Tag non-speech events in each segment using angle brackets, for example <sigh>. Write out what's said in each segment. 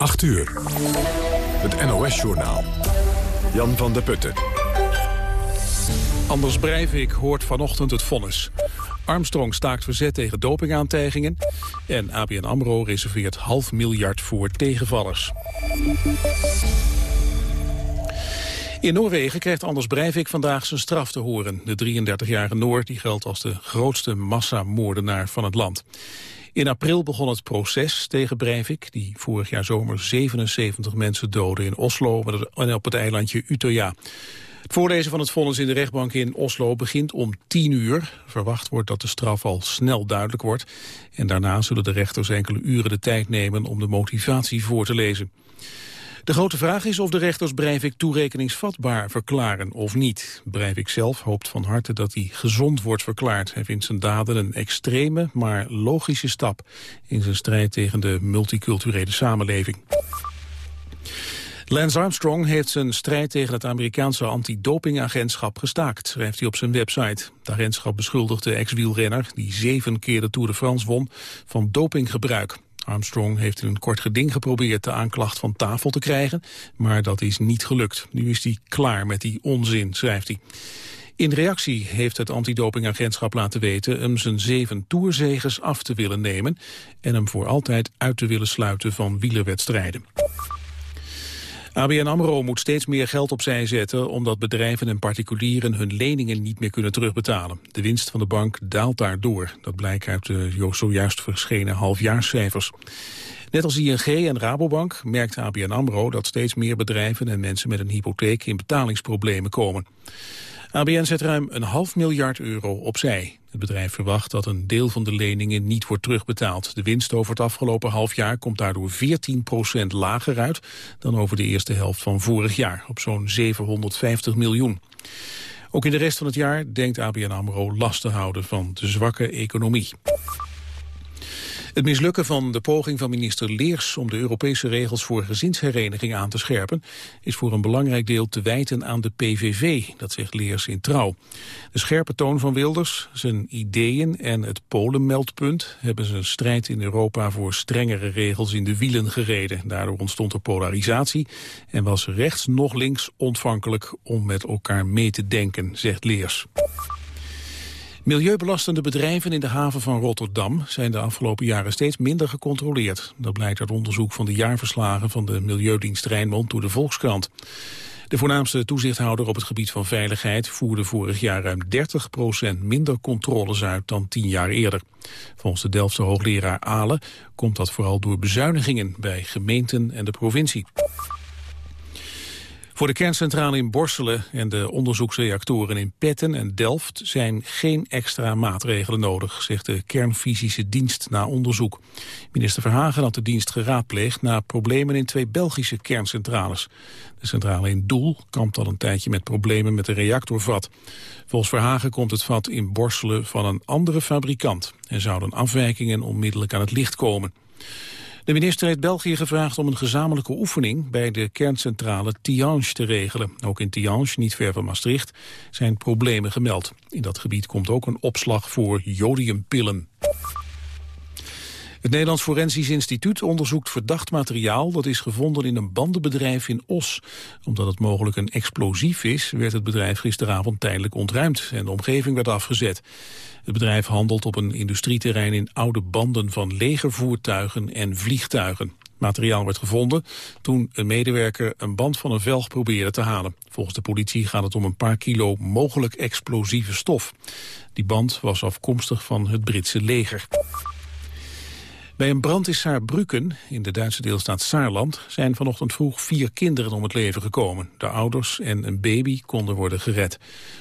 8 uur. Het NOS-journaal. Jan van der Putten. Anders Breivik hoort vanochtend het vonnis. Armstrong staakt verzet tegen dopingaantijgingen. En ABN AMRO reserveert half miljard voor tegenvallers. In Noorwegen krijgt Anders Breivik vandaag zijn straf te horen. De 33-jarige Noor die geldt als de grootste massamoordenaar van het land. In april begon het proces tegen Breivik, die vorig jaar zomer 77 mensen doodde in Oslo en op het eilandje Utøya. Het voorlezen van het vonnis in de rechtbank in Oslo begint om 10 uur. Verwacht wordt dat de straf al snel duidelijk wordt. En daarna zullen de rechters enkele uren de tijd nemen om de motivatie voor te lezen. De grote vraag is of de rechters Breivik toerekeningsvatbaar verklaren of niet. Breivik zelf hoopt van harte dat hij gezond wordt verklaard. Hij vindt zijn daden een extreme, maar logische stap in zijn strijd tegen de multiculturele samenleving. Lance Armstrong heeft zijn strijd tegen het Amerikaanse antidopingagentschap gestaakt, schrijft hij op zijn website. Het agentschap beschuldigt de ex-wielrenner, die zeven keer de Tour de France won, van dopinggebruik. Armstrong heeft in een kort geding geprobeerd de aanklacht van tafel te krijgen, maar dat is niet gelukt. Nu is hij klaar met die onzin, schrijft hij. In reactie heeft het antidopingagentschap laten weten hem zijn zeven toerzegers af te willen nemen en hem voor altijd uit te willen sluiten van wielerwedstrijden. ABN AMRO moet steeds meer geld opzij zetten... omdat bedrijven en particulieren hun leningen niet meer kunnen terugbetalen. De winst van de bank daalt daardoor. Dat blijkt uit de zojuist verschenen halfjaarscijfers. Net als ING en Rabobank merkt ABN AMRO dat steeds meer bedrijven en mensen met een hypotheek in betalingsproblemen komen. ABN zet ruim een half miljard euro opzij. Het bedrijf verwacht dat een deel van de leningen niet wordt terugbetaald. De winst over het afgelopen half jaar komt daardoor 14% lager uit... dan over de eerste helft van vorig jaar, op zo'n 750 miljoen. Ook in de rest van het jaar denkt ABN AMRO last te houden van de zwakke economie. Het mislukken van de poging van minister Leers om de Europese regels voor gezinshereniging aan te scherpen is voor een belangrijk deel te wijten aan de PVV, dat zegt Leers in Trouw. De scherpe toon van Wilders, zijn ideeën en het Polenmeldpunt hebben zijn strijd in Europa voor strengere regels in de wielen gereden. Daardoor ontstond er polarisatie en was rechts nog links ontvankelijk om met elkaar mee te denken, zegt Leers. Milieubelastende bedrijven in de haven van Rotterdam zijn de afgelopen jaren steeds minder gecontroleerd. Dat blijkt uit onderzoek van de jaarverslagen van de Milieudienst Rijnmond door de Volkskrant. De voornaamste toezichthouder op het gebied van veiligheid voerde vorig jaar ruim 30% minder controles uit dan tien jaar eerder. Volgens de Delftse hoogleraar Ale komt dat vooral door bezuinigingen bij gemeenten en de provincie. Voor de kerncentrale in Borselen en de onderzoeksreactoren in Petten en Delft zijn geen extra maatregelen nodig, zegt de kernfysische dienst na onderzoek. Minister Verhagen had de dienst geraadpleegd na problemen in twee Belgische kerncentrales. De centrale in Doel kampt al een tijdje met problemen met de reactorvat. Volgens Verhagen komt het vat in Borselen van een andere fabrikant en zouden afwijkingen onmiddellijk aan het licht komen. De minister heeft België gevraagd om een gezamenlijke oefening bij de kerncentrale Tihange te regelen. Ook in Tihange, niet ver van Maastricht, zijn problemen gemeld. In dat gebied komt ook een opslag voor jodiumpillen. Het Nederlands Forensisch Instituut onderzoekt verdacht materiaal... dat is gevonden in een bandenbedrijf in Os. Omdat het mogelijk een explosief is... werd het bedrijf gisteravond tijdelijk ontruimd... en de omgeving werd afgezet. Het bedrijf handelt op een industrieterrein in oude banden van legervoertuigen en vliegtuigen. Materiaal werd gevonden toen een medewerker een band van een velg probeerde te halen. Volgens de politie gaat het om een paar kilo mogelijk explosieve stof. Die band was afkomstig van het Britse leger. Bij een brand in Saarbrücken, in de Duitse deelstaat Saarland, zijn vanochtend vroeg vier kinderen om het leven gekomen. De ouders en een baby konden worden gered.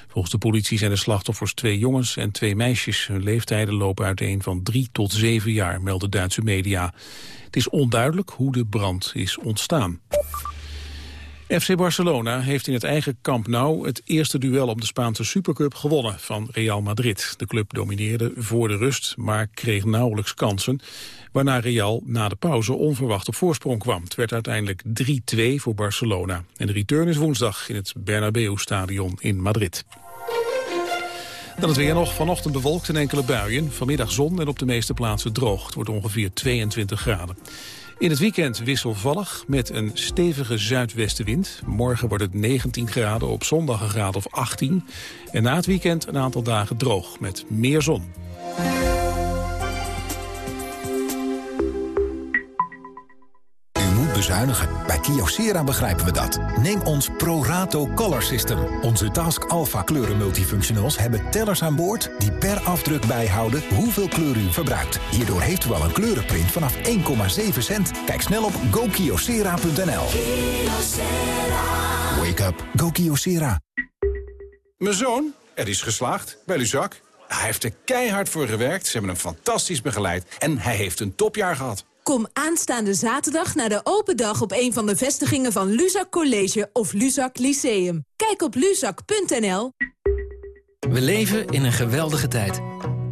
Volgens de politie zijn de slachtoffers twee jongens en twee meisjes. Hun leeftijden lopen uiteen van drie tot zeven jaar, melden Duitse media. Het is onduidelijk hoe de brand is ontstaan. FC Barcelona heeft in het eigen Camp Nou het eerste duel om de Spaanse Supercup gewonnen van Real Madrid. De club domineerde voor de rust, maar kreeg nauwelijks kansen. Waarna Real na de pauze onverwacht op voorsprong kwam. Het werd uiteindelijk 3-2 voor Barcelona. En de return is woensdag in het Bernabeu-stadion in Madrid. Dan het weer nog. Vanochtend bewolkt en enkele buien. Vanmiddag zon en op de meeste plaatsen droog. Het wordt ongeveer 22 graden. In het weekend wisselvallig met een stevige zuidwestenwind. Morgen wordt het 19 graden, op zondag een graad of 18. En na het weekend een aantal dagen droog met meer zon. Bezuinigen. Bij Kyocera begrijpen we dat. Neem ons ProRato Color System. Onze Task Alpha kleuren multifunctionals hebben tellers aan boord... die per afdruk bijhouden hoeveel kleur u verbruikt. Hierdoor heeft u al een kleurenprint vanaf 1,7 cent. Kijk snel op gokyocera.nl. Wake up. Go Kyocera. Mijn zoon, er is geslaagd bij Luzak. Hij heeft er keihard voor gewerkt, ze hebben hem fantastisch begeleid... en hij heeft een topjaar gehad. Kom aanstaande zaterdag naar de open dag op een van de vestigingen van Luzak College of Luzak Lyceum. Kijk op luzak.nl. We leven in een geweldige tijd.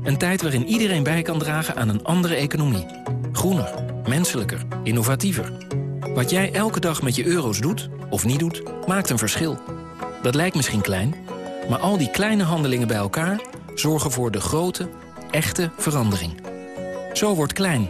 Een tijd waarin iedereen bij kan dragen aan een andere economie. Groener, menselijker, innovatiever. Wat jij elke dag met je euro's doet, of niet doet, maakt een verschil. Dat lijkt misschien klein, maar al die kleine handelingen bij elkaar... zorgen voor de grote, echte verandering. Zo wordt klein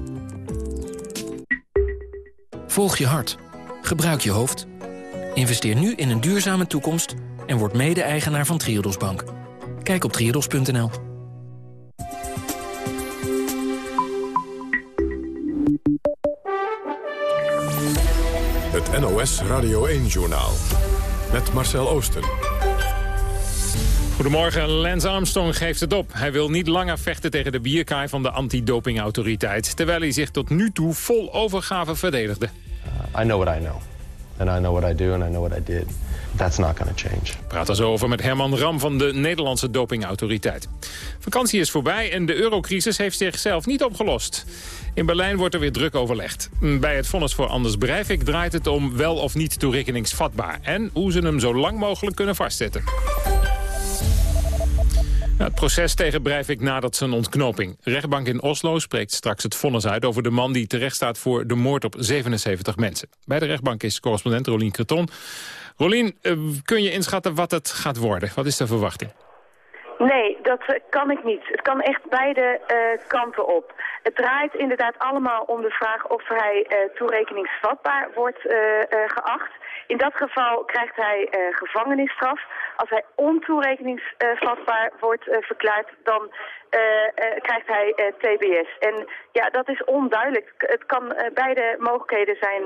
Volg je hart. Gebruik je hoofd. Investeer nu in een duurzame toekomst en word mede-eigenaar van Triodos Bank. Kijk op triodos.nl. Het NOS Radio 1-journaal. Met Marcel Oosten. Goedemorgen, Lance Armstrong geeft het op. Hij wil niet langer vechten tegen de bierkaai van de antidopingautoriteit... terwijl hij zich tot nu toe vol overgave verdedigde. Uh, I know what I know. And I know what I do and I know what I did. That's not going to change. Praat er zo over met Herman Ram van de Nederlandse dopingautoriteit. Vakantie is voorbij en de eurocrisis heeft zichzelf niet opgelost. In Berlijn wordt er weer druk overlegd. Bij het vonnis voor Anders Breivik draait het om wel of niet toerekeningsvatbaar... en hoe ze hem zo lang mogelijk kunnen vastzetten het proces tegen Breivik nadat zijn ontknoping. rechtbank in Oslo spreekt straks het vonnis uit over de man die terecht staat voor de moord op 77 mensen. Bij de rechtbank is correspondent Rolien Creton. Rolien, eh, kun je inschatten wat het gaat worden? Wat is de verwachting? Nee, dat eh, kan ik niet. Het kan echt beide uh, kanten op. Het draait inderdaad allemaal om de vraag of hij toerekeningsvatbaar wordt geacht. In dat geval krijgt hij uh, gevangenisstraf. Als hij ontoerekeningsvatbaar wordt uh, verklaard, dan krijgt hij TBS. En ja, dat is onduidelijk. Het kan beide mogelijkheden zijn,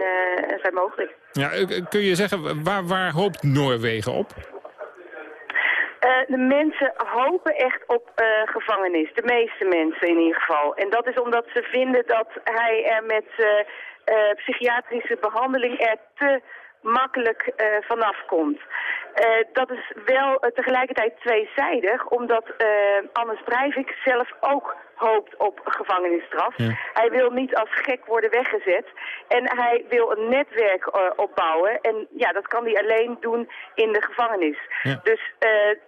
zijn mogelijk. Ja, kun je zeggen, waar, waar hoopt Noorwegen op? de mensen hopen echt op uh, gevangenis. De meeste mensen in ieder geval. En dat is omdat ze vinden dat hij er met uh, psychiatrische behandeling er te makkelijk uh, vanaf komt. Uh, dat is wel uh, tegelijkertijd tweezijdig, omdat Anders Breivik zelf ook hoopt op gevangenisstraf. Ja. Hij wil niet als gek worden weggezet en hij wil een netwerk opbouwen. En ja, dat kan hij alleen doen in de gevangenis. Ja. Dus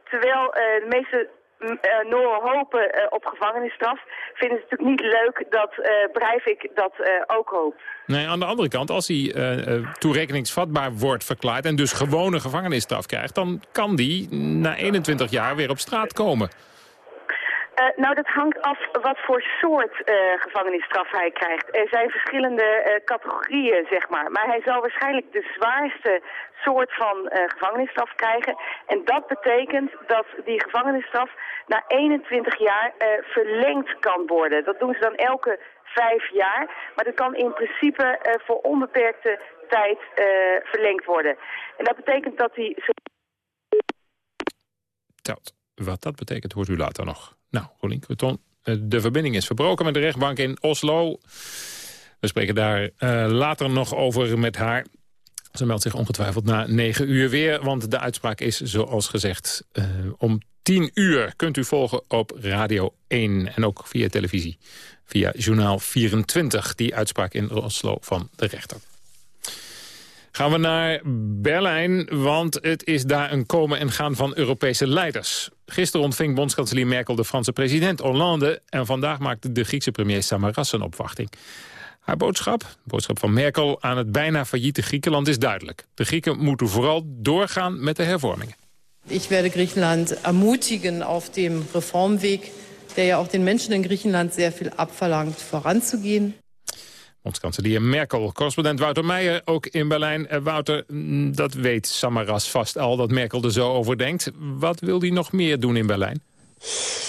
terwijl de meeste uh, Noren hopen uh, op gevangenisstraf, vinden ze het natuurlijk niet leuk dat uh, Breivik dat ook hoopt. Nee, aan de andere kant, als hij toerekeningsvatbaar wordt verklaard en dus gewone gevangenisstraf krijgt, dan kan die na 21 jaar weer op straat komen. Uh, nou, dat hangt af wat voor soort uh, gevangenisstraf hij krijgt. Er zijn verschillende uh, categorieën, zeg maar. Maar hij zal waarschijnlijk de zwaarste soort van gevangenisstraf krijgen. En dat betekent dat die gevangenisstraf na 21 jaar verlengd kan worden. Dat doen ze dan elke vijf jaar. Maar dat kan in principe voor onbeperkte tijd verlengd worden. En dat betekent dat hij... Wat dat betekent hoort u later nog. Nou, Rolien Creton, eh, de verbinding is verbroken met de rechtbank in Oslo. We spreken daar uh, later nog over met haar. Ze meldt zich ongetwijfeld na negen uur weer, want de uitspraak is zoals gezegd uh, om tien uur. Kunt u volgen op Radio 1 en ook via televisie, via Journaal 24, die uitspraak in Oslo van de rechter. Gaan we naar Berlijn, want het is daar een komen en gaan van Europese leiders. Gisteren ontving bondskanselier Merkel de Franse president Hollande... en vandaag maakte de Griekse premier Samaras een opwachting. Haar boodschap, de boodschap van Merkel aan het bijna failliete Griekenland is duidelijk. De Grieken moeten vooral doorgaan met de hervormingen. Ik werde Griekenland ermutigen op dem Reformweg, der ja ook den Menschen in Griekenland sehr viel abverlangt, voranzugehen. Bondskanselier Merkel, correspondent Wouter Meijer, ook in Berlijn. Eh, Wouter, mm, dat weet Samaras vast al, dat Merkel er zo over denkt. Wat wil hij nog meer doen in Berlijn?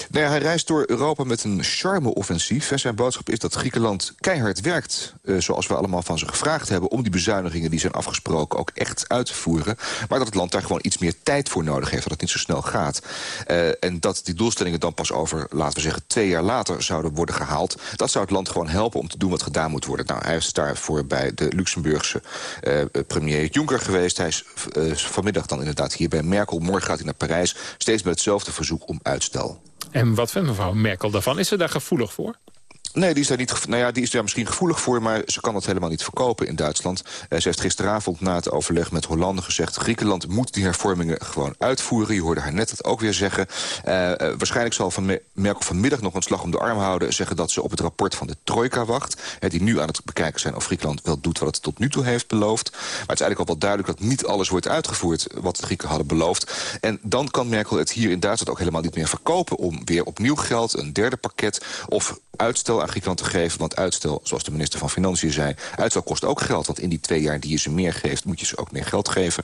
Nou hij reist door Europa met een charme-offensief. Zijn boodschap is dat Griekenland keihard werkt... Uh, zoals we allemaal van ze gevraagd hebben... om die bezuinigingen die zijn afgesproken ook echt uit te voeren. Maar dat het land daar gewoon iets meer tijd voor nodig heeft. Dat het niet zo snel gaat. Uh, en dat die doelstellingen dan pas over, laten we zeggen... twee jaar later zouden worden gehaald. Dat zou het land gewoon helpen om te doen wat gedaan moet worden. Nou, hij is daarvoor bij de Luxemburgse uh, premier Juncker geweest. Hij is vanmiddag dan inderdaad hier bij Merkel. Morgen gaat hij naar Parijs. Steeds met hetzelfde verzoek om uitstel. En wat vindt mevrouw Merkel daarvan? Is ze daar gevoelig voor? Nee, die is, daar niet, nou ja, die is misschien gevoelig voor... maar ze kan dat helemaal niet verkopen in Duitsland. Uh, ze heeft gisteravond na het overleg met Hollande gezegd... Griekenland moet die hervormingen gewoon uitvoeren. Je hoorde haar net het ook weer zeggen. Uh, uh, waarschijnlijk zal van Merkel vanmiddag nog een slag om de arm houden... zeggen dat ze op het rapport van de Trojka wacht... die nu aan het bekijken zijn of Griekenland wel doet... wat het tot nu toe heeft beloofd. Maar het is eigenlijk al wel duidelijk dat niet alles wordt uitgevoerd... wat de Grieken hadden beloofd. En dan kan Merkel het hier in Duitsland ook helemaal niet meer verkopen... om weer opnieuw geld, een derde pakket of uitstel aan Griekenland te geven. Want uitstel, zoals de minister van Financiën zei... uitstel kost ook geld, want in die twee jaar die je ze meer geeft... moet je ze ook meer geld geven.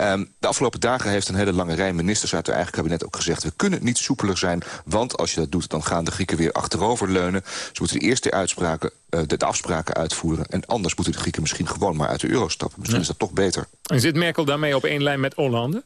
Um, de afgelopen dagen heeft een hele lange rij ministers uit hun eigen kabinet ook gezegd... we kunnen niet soepeler zijn, want als je dat doet... dan gaan de Grieken weer achteroverleunen. Ze moeten de eerste uitspraken, uh, de, de, afspraken uitvoeren... en anders moeten de Grieken misschien gewoon maar uit de euro stappen. Misschien ja. is dat toch beter. En zit Merkel daarmee op één lijn met Hollande?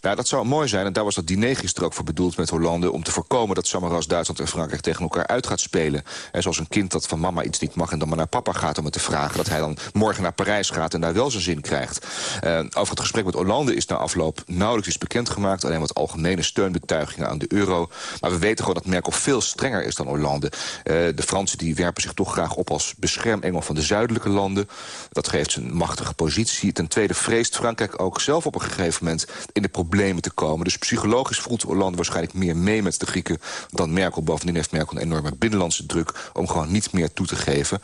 Nou, dat zou mooi zijn. En daar was dat diner gisteren ook voor bedoeld met Hollande... om te voorkomen dat Samaras Duitsland en Frankrijk tegen elkaar uit gaat spelen. En zoals een kind dat van mama iets niet mag en dan maar naar papa gaat om het te vragen... dat hij dan morgen naar Parijs gaat en daar wel zijn zin krijgt. Uh, over het gesprek met Hollande is na afloop nauwelijks iets bekendgemaakt. Alleen wat algemene steunbetuigingen aan de euro. Maar we weten gewoon dat Merkel veel strenger is dan Hollande. Uh, de Fransen die werpen zich toch graag op als beschermengel van de zuidelijke landen. Dat geeft ze een machtige positie. Ten tweede vreest Frankrijk ook zelf op een gegeven moment... in de problemen te komen. Dus psychologisch voelt Hollande waarschijnlijk meer mee met de Grieken dan Merkel. Bovendien heeft Merkel een enorme binnenlandse druk om gewoon niet meer toe te geven.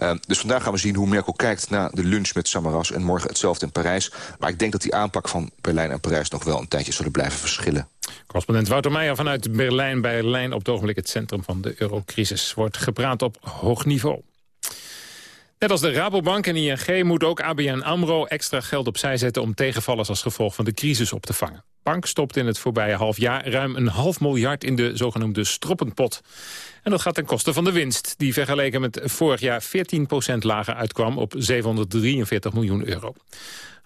Uh, dus vandaag gaan we zien hoe Merkel kijkt naar de lunch met Samaras en morgen hetzelfde in Parijs. Maar ik denk dat die aanpak van Berlijn en Parijs nog wel een tijdje zullen blijven verschillen. Correspondent Wouter Meijer vanuit Berlijn. Berlijn op het ogenblik het centrum van de eurocrisis. Wordt gepraat op hoog niveau. Net als de Rabobank en ING moet ook ABN AMRO extra geld opzij zetten... om tegenvallers als gevolg van de crisis op te vangen. Bank stopt in het voorbije half jaar ruim een half miljard in de zogenoemde stroppenpot. En dat gaat ten koste van de winst, die vergeleken met vorig jaar 14% lager uitkwam op 743 miljoen euro. We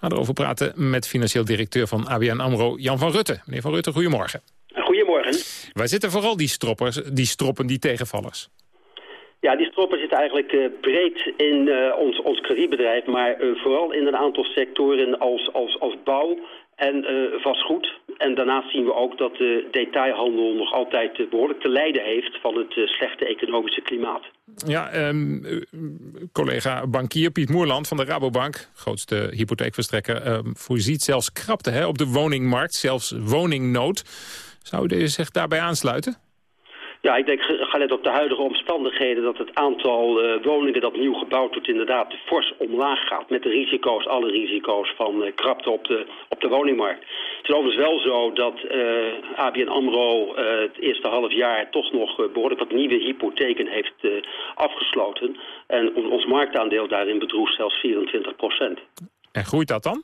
gaan erover praten met financieel directeur van ABN AMRO, Jan van Rutte. Meneer van Rutte, goedemorgen. Goedemorgen. Waar zitten vooral die, stroppers, die stroppen, die tegenvallers? Ja, die stroppen zitten eigenlijk uh, breed in uh, ons, ons kredietbedrijf, maar uh, vooral in een aantal sectoren als, als, als bouw en vastgoed. En daarnaast zien we ook dat de detailhandel nog altijd behoorlijk te lijden heeft van het slechte economische klimaat. Ja, um, collega bankier Piet Moerland van de Rabobank, grootste hypotheekverstrekker, um, voorziet zelfs krapte hè, op de woningmarkt, zelfs woningnood. Zou u zich daarbij aansluiten? Ja, ik denk, gelet op de huidige omstandigheden... dat het aantal uh, woningen dat nieuw gebouwd wordt inderdaad fors omlaag gaat. Met de risico's, alle risico's van uh, krapte op de, op de woningmarkt. Het is overigens wel zo dat uh, ABN AMRO het eerste half jaar... toch nog behoorlijk wat nieuwe hypotheken heeft afgesloten. En ons marktaandeel daarin bedroeg zelfs 24 procent. En groeit dat dan?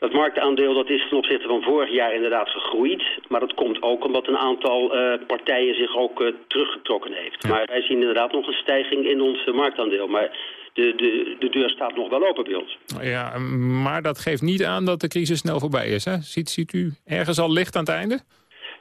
Dat marktaandeel dat is ten opzichte van vorig jaar inderdaad gegroeid. Maar dat komt ook omdat een aantal uh, partijen zich ook uh, teruggetrokken heeft. Ja. Maar wij zien inderdaad nog een stijging in ons uh, marktaandeel. Maar de, de, de deur staat nog wel open bij ons. Ja, maar dat geeft niet aan dat de crisis snel voorbij is. Hè? Ziet, ziet u ergens al licht aan het einde?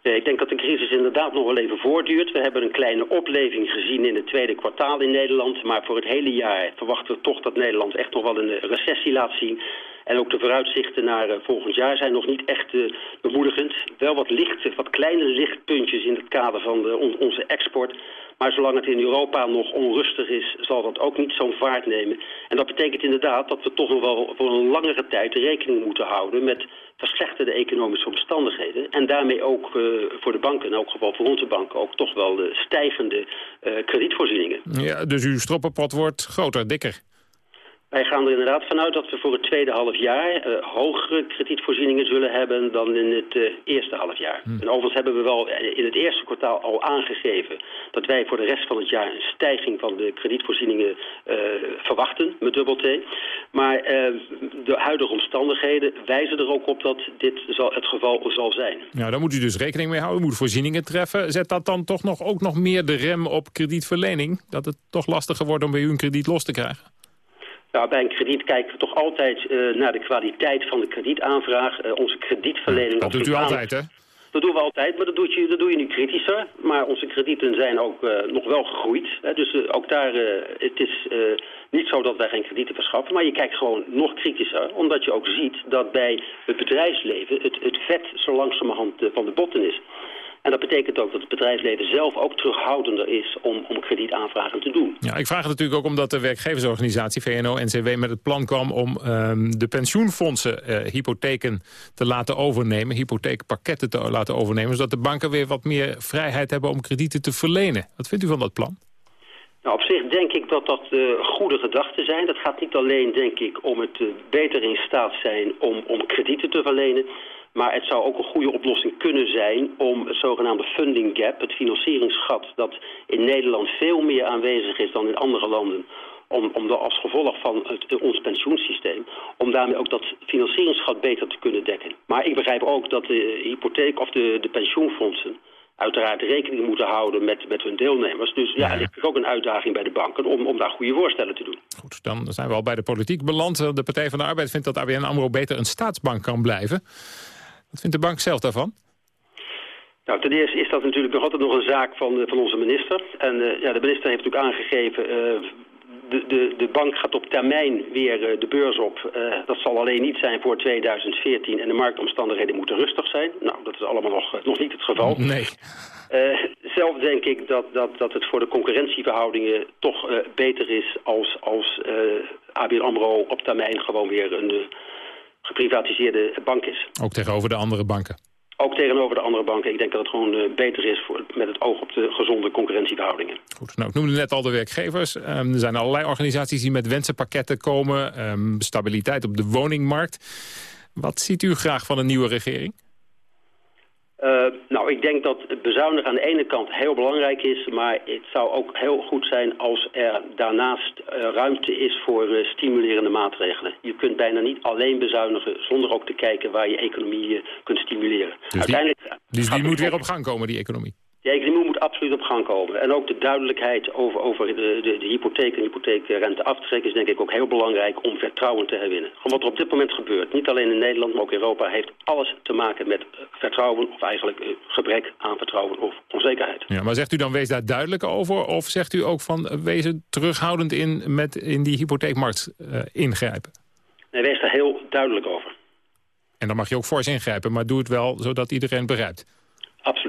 Nee, ik denk dat de crisis inderdaad nog wel even voortduurt. We hebben een kleine opleving gezien in het tweede kwartaal in Nederland. Maar voor het hele jaar verwachten we toch dat Nederland echt nog wel een recessie laat zien. En ook de vooruitzichten naar uh, volgend jaar zijn nog niet echt uh, bemoedigend. Wel wat lichte, wat kleine lichtpuntjes in het kader van de, on, onze export. Maar zolang het in Europa nog onrustig is, zal dat ook niet zo'n vaart nemen. En dat betekent inderdaad dat we toch nog wel voor een langere tijd rekening moeten houden met verslechterde economische omstandigheden. En daarmee ook uh, voor de banken, in elk geval voor onze banken, ook toch wel de stijgende uh, kredietvoorzieningen. Ja, dus uw stroppenpot wordt groter, dikker. Wij gaan er inderdaad vanuit dat we voor het tweede half jaar uh, hogere kredietvoorzieningen zullen hebben dan in het uh, eerste half jaar. Hm. En overigens hebben we wel in het eerste kwartaal al aangegeven dat wij voor de rest van het jaar een stijging van de kredietvoorzieningen uh, verwachten met dubbel T. Maar de huidige omstandigheden wijzen er ook op dat dit zal, het geval zal zijn. Ja, daar moet u dus rekening mee houden. U moet voorzieningen treffen. Zet dat dan toch nog ook nog meer de rem op kredietverlening? Dat het toch lastiger wordt om bij u een krediet los te krijgen? Nou, bij een krediet kijken we toch altijd uh, naar de kwaliteit van de kredietaanvraag. Uh, onze kredietverlening... dat doet u altijd, hè? Dat doen we altijd, maar dat doe je, dat doe je nu kritischer. Maar onze kredieten zijn ook uh, nog wel gegroeid. Hè? Dus ook daar, het is niet zo dat wij geen kredieten verschaffen. Maar je kijkt gewoon nog kritischer, omdat je ook ziet dat bij het bedrijfsleven het, het vet zo langzamerhand van de botten is. En dat betekent ook dat het bedrijfsleven zelf ook terughoudender is om, om kredietaanvragen te doen. Ja, ik vraag het natuurlijk ook omdat de werkgeversorganisatie VNO-NCW met het plan kwam om um, de pensioenfondsen uh, hypotheken te laten overnemen, hypotheekpakketten te laten overnemen, zodat de banken weer wat meer vrijheid hebben om kredieten te verlenen. Wat vindt u van dat plan? Nou, op zich denk ik dat dat uh, goede gedachten zijn. Dat gaat niet alleen, denk ik, om het uh, beter in staat zijn om, om kredieten te verlenen... Maar het zou ook een goede oplossing kunnen zijn om het zogenaamde funding gap, het financieringsgat dat in Nederland veel meer aanwezig is dan in andere landen, om, om als gevolg van het, ons pensioensysteem, om daarmee ook dat financieringsgat beter te kunnen dekken. Maar ik begrijp ook dat de hypotheek of de, de pensioenfondsen uiteraard rekening moeten houden met, met hun deelnemers. Dus ja, er is ook een uitdaging bij de banken om, om daar goede voorstellen te doen. Goed, dan zijn we al bij de politiek beland. De Partij van de Arbeid vindt dat ABN AMRO beter een staatsbank kan blijven. Wat vindt de bank zelf daarvan? Nou, ten eerste is dat natuurlijk nog altijd nog een zaak van, van onze minister. En uh, ja, de minister heeft natuurlijk aangegeven... Uh, de, de, de bank gaat op termijn weer uh, de beurs op. dat zal alleen niet zijn voor 2014 en de marktomstandigheden moeten rustig zijn. Nou, dat is allemaal nog, nog niet het geval. Nee. zelf denk ik dat, dat, dat het voor de concurrentieverhoudingen toch beter is als, als ABN AMRO op termijn gewoon weer een geprivatiseerde bank is. Ook tegenover de andere banken? Ook tegenover de andere banken. Ik denk dat het gewoon uh, beter is voor, met het oog op de gezonde concurrentieverhoudingen. Goed, nou, ik noemde net al de werkgevers. Um, er zijn allerlei organisaties die met wensenpakketten komen. Um, stabiliteit op de woningmarkt. Wat ziet u graag van een nieuwe regering? Uh, nou, ik denk dat bezuinigen aan de ene kant heel belangrijk is... maar het zou ook heel goed zijn als er daarnaast uh, ruimte is voor uh, stimulerende maatregelen. Je kunt bijna niet alleen bezuinigen zonder ook te kijken waar je economie kunt stimuleren. Dus Uiteindelijk dus die moet weer op gang komen, die economie? De economie moet absoluut op gang komen. En ook de duidelijkheid over, over de, de, de hypotheek en hypotheekrente aftrek is denk ik ook heel belangrijk om vertrouwen te herwinnen. Gewoon wat er op dit moment gebeurt, niet alleen in Nederland, maar ook Europa, heeft alles te maken met eh, vertrouwen of eigenlijk eh, gebrek aan vertrouwen of onzekerheid. Ja, maar zegt u dan wees daar duidelijk over of zegt u ook van uh, wees er terughoudend in met in die hypotheekmarkt uh, ingrijpen? Nee, wees daar heel duidelijk over. En dan mag je ook fors ingrijpen, maar doe het wel zodat iedereen begrijpt. Absoluut eh,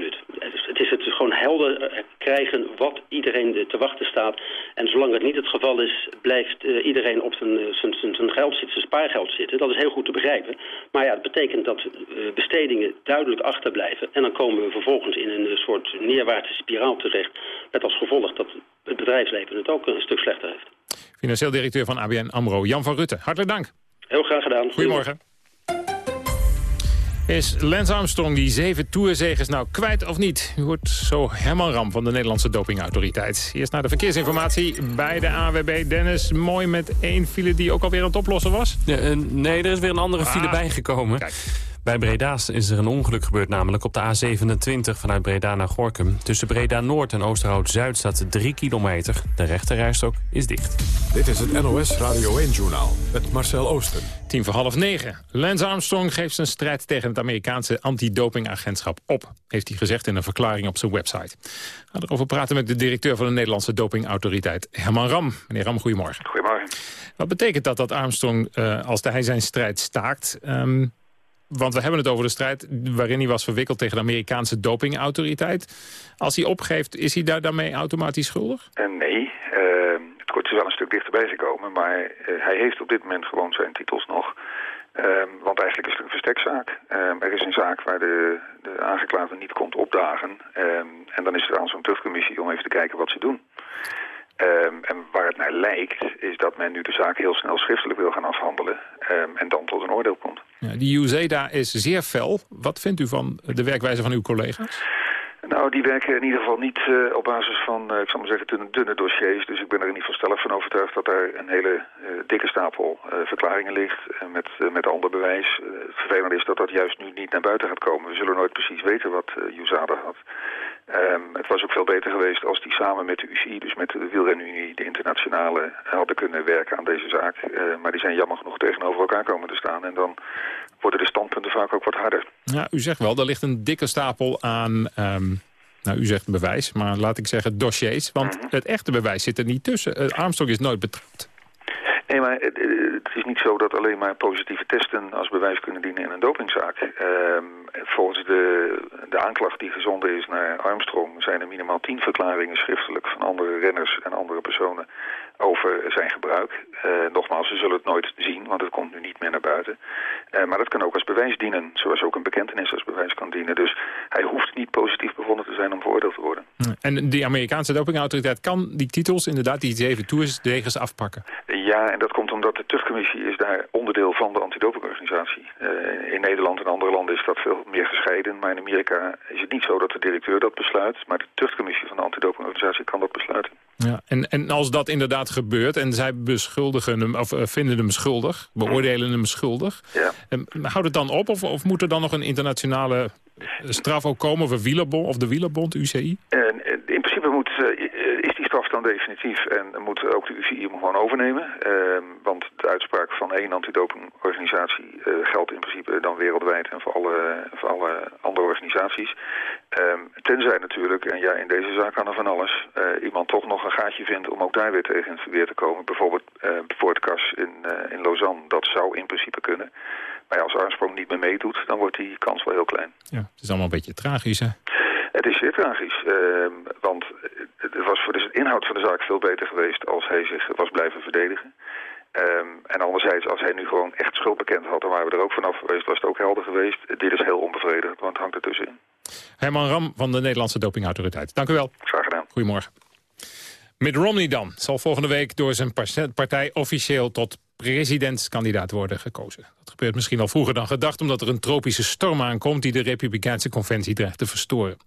krijgen wat iedereen te wachten staat. En zolang dat niet het geval is, blijft uh, iedereen op zijn, eh, zijn, zijn, zijn geld zitten, zijn spaargeld zitten. Dat is heel goed te begrijpen. Maar ja, het betekent dat uh, bestedingen duidelijk achterblijven. En dan komen we vervolgens in een soort neerwaartse spiraal terecht. Met als gevolg dat het bedrijfsleven het ook een stuk slechter heeft. Financieel directeur van ABN AMRO, Jan van Rutte. Hartelijk dank. Heel graag gedaan. Goedemorgen. Is Lance Armstrong die zeven toerzegers nou kwijt of niet? U hoort zo Herman Ram van de Nederlandse dopingautoriteit. Eerst naar de verkeersinformatie bij de AWB. Dennis, mooi met één file die ook alweer aan het oplossen was? Ja, uh, nee, er is weer een andere file ah, bijgekomen. Kijk. Bij Breda is er een ongeluk gebeurd, namelijk op de A27 vanuit Breda naar Gorkum. Tussen Breda Noord en Oosterhout-Zuid staat 3 kilometer. De rechterrijstok is dicht. Dit is het NOS Radio 1-journaal met Marcel Oosten. Tien voor half negen. Lance Armstrong geeft zijn strijd tegen het Amerikaanse antidopingagentschap op. Heeft hij gezegd in een verklaring op zijn website. We gaan erover praten met de directeur van de Nederlandse dopingautoriteit, Herman Ram. Meneer Ram, goedemorgen. Goedemorgen. Wat betekent dat dat Armstrong, uh, als hij zijn strijd staakt... Um, Want we hebben het over de strijd waarin hij was verwikkeld tegen de Amerikaanse dopingautoriteit. Als hij opgeeft, is hij daar daarmee automatisch schuldig? Uh, nee, uh, het wordt is wel een stuk dichterbij gekomen. Maar uh, hij heeft op dit moment gewoon zijn titels nog. Want eigenlijk is het een verstekzaak. Er is een zaak waar de, de aangeklaagde niet komt opdagen. En dan is er aan zo'n tuchtcommissie om even te kijken wat ze doen. En waar het naar lijkt, is dat men nu de zaak heel snel schriftelijk wil gaan afhandelen. en dan tot een oordeel komt. Ja, die UZEDA is zeer fel. Wat vindt u van de werkwijze van uw collega's? Nou, die werken in ieder geval niet uh, op basis van, uh, ik zal maar zeggen, dunne, dunne, dossiers. Dus ik ben er in ieder geval stellig van overtuigd dat daar een hele uh, dikke stapel verklaringen ligt met, met ander bewijs. het vervelende is dat dat juist nu niet naar buiten gaat komen. We zullen nooit precies weten wat uh, USADA had. Um, het was ook veel beter geweest als die samen met de UCI, dus met de wielrenunie, de internationale, hadden kunnen werken aan deze zaak. maar die zijn jammer genoeg tegenover elkaar komen te staan. En dan worden de standpunten vaak ook wat harder. Ja, u zegt wel, er ligt een dikke stapel aan... Um, nou, u zegt bewijs, maar laat ik zeggen dossiers. Want mm -hmm. het echte bewijs zit er niet tussen. Uh, Armstrong is nooit betrapt. Nee, maar het, het, is niet zo dat alleen maar positieve testen als bewijs kunnen dienen in een dopingzaak. Uh, volgens de, de aanklacht die gezonden is naar Armstrong zijn er minimaal tien verklaringen schriftelijk van andere renners en andere personen over zijn gebruik. Uh, nogmaals, ze zullen het nooit zien, want het komt nu niet meer naar buiten. Uh, maar dat kan ook als bewijs dienen, zoals ook een bekentenis als bewijs kan dienen. Dus hij hoeft niet positief bevonden te zijn om veroordeeld te worden. En die Amerikaanse dopingautoriteit kan die titels, inderdaad, die zeven toersdegens afpakken? Ja, en dat komt omdat de tuchtcommissie is daar onderdeel van de antidopingorganisatie. Uh, in Nederland en andere landen is dat veel meer gescheiden. Maar in Amerika is het niet zo dat de directeur dat besluit. Maar de tuchtcommissie van de antidopingorganisatie kan dat besluiten. Ja, en, en als dat inderdaad gebeurt en zij beschuldigen hem, of uh, vinden hem schuldig, beoordelen hem schuldig, ja. uh, houdt het dan op of, of moet er dan nog een internationale straf ook komen, of, een wielerbond, of de wielerbond, UCI? En, in principe moet, uh, dan definitief en moet ook de UCI hem gewoon overnemen. want de uitspraak van één antidopingorganisatie geldt in principe dan wereldwijd en voor alle, voor alle andere organisaties. Um, tenzij natuurlijk, en ja, in deze zaak kan er van alles, uh, iemand toch nog een gaatje vindt om ook daar weer tegen in het verweer te komen. Bijvoorbeeld uh, voor het kas in, in Lausanne, dat zou in principe kunnen. Maar als Armstrong niet meer meedoet, dan wordt die kans wel heel klein. Ja, het is allemaal een beetje tragisch, hè? Het is zeer tragisch, ehm, want het was voor de inhoud van de zaak veel beter geweest als hij zich was blijven verdedigen. Um, en anderzijds, als hij nu gewoon echt schuld bekend had, dan waren we er ook vanaf geweest, was het ook helder geweest. Dit is heel onbevredigend, want het hangt ertussenin. Herman Ram van de Nederlandse Dopingautoriteit. Dank u wel. Graag gedaan. Goedemorgen. Mitt Romney dan zal volgende week door zijn partij officieel tot presidentskandidaat worden gekozen. Gebeurt misschien al vroeger dan gedacht... omdat er een tropische storm aankomt die de Republikeinse conventie dreigt te verstoren.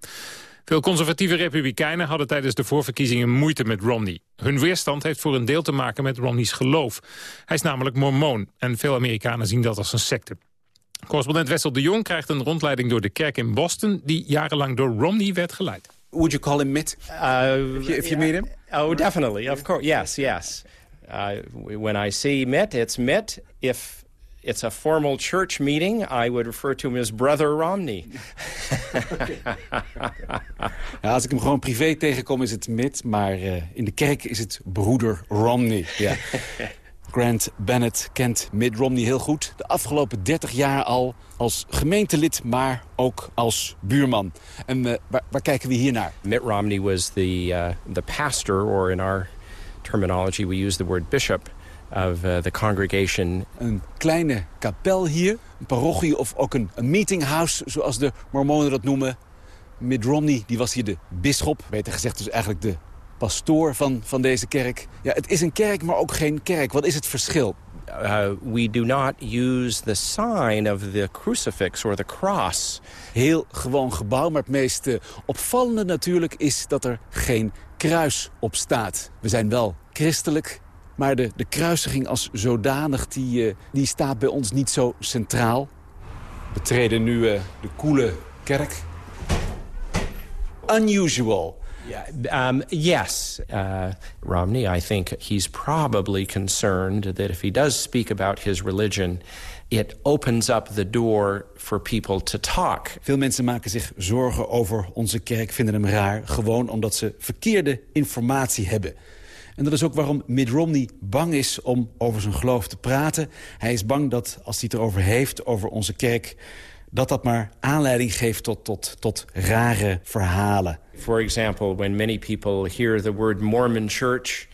Veel conservatieve republikeinen hadden tijdens de voorverkiezingen moeite met Romney. Hun weerstand heeft voor een deel te maken met Romney's geloof. Hij is namelijk mormoon en veel Amerikanen zien dat als een secte. Correspondent Wessel de Jong krijgt een rondleiding door de kerk in Boston... die jarenlang door Romney werd geleid. Would you call him Mitt uh, if, you, if you meet him? Oh, definitely, of course. Yes, yes. Uh, when I see Mitt, it's Mitt. If it's a formal church meeting, I would refer to him as Brother Romney. ja, als ik hem gewoon privé tegenkom, is het Mitt. Maar uh, in de kerk is het broeder Romney. Ja. <laughs> Grant Bennett kent Mitt Romney heel goed. De afgelopen 30 jaar al als gemeentelid, maar ook als buurman. En uh, waar, waar, kijken we hier naar? Mitt Romney was the, uh, the pastor, or in our terminology we use the word bishop, of uh, the congregation. Een kleine kapel hier, een parochie of ook een, een meetinghouse, zoals de mormonen dat noemen. Mitt Romney die was hier de bisschop, beter gezegd dus eigenlijk de pastoor van, van deze kerk. Ja, het is een kerk, maar ook geen kerk. Wat is het verschil? Uh, we do not use the sign of the crucifix or the cross. Heel gewoon gebouw, maar het meest uh, opvallende natuurlijk is dat er geen kruis op staat. We zijn wel christelijk, maar de, de kruisiging als zodanig die, uh, die staat bij ons niet zo centraal. We treden nu de koele kerk. Unusual. Yeah, um, yes, uh, Romney, I think he's probably concerned that if he does speak about his religion, it opens up the door for people to talk. Veel mensen maken zich zorgen over onze kerk, vinden hem raar, gewoon omdat ze verkeerde informatie hebben. En dat is ook waarom Mitt Romney bang is om over zijn geloof te praten. Hij is bang dat als hij het erover heeft, over onze kerk... dat dat maar aanleiding geeft tot, tot, tot rare verhalen. For example, when many people hear the word Mormon church...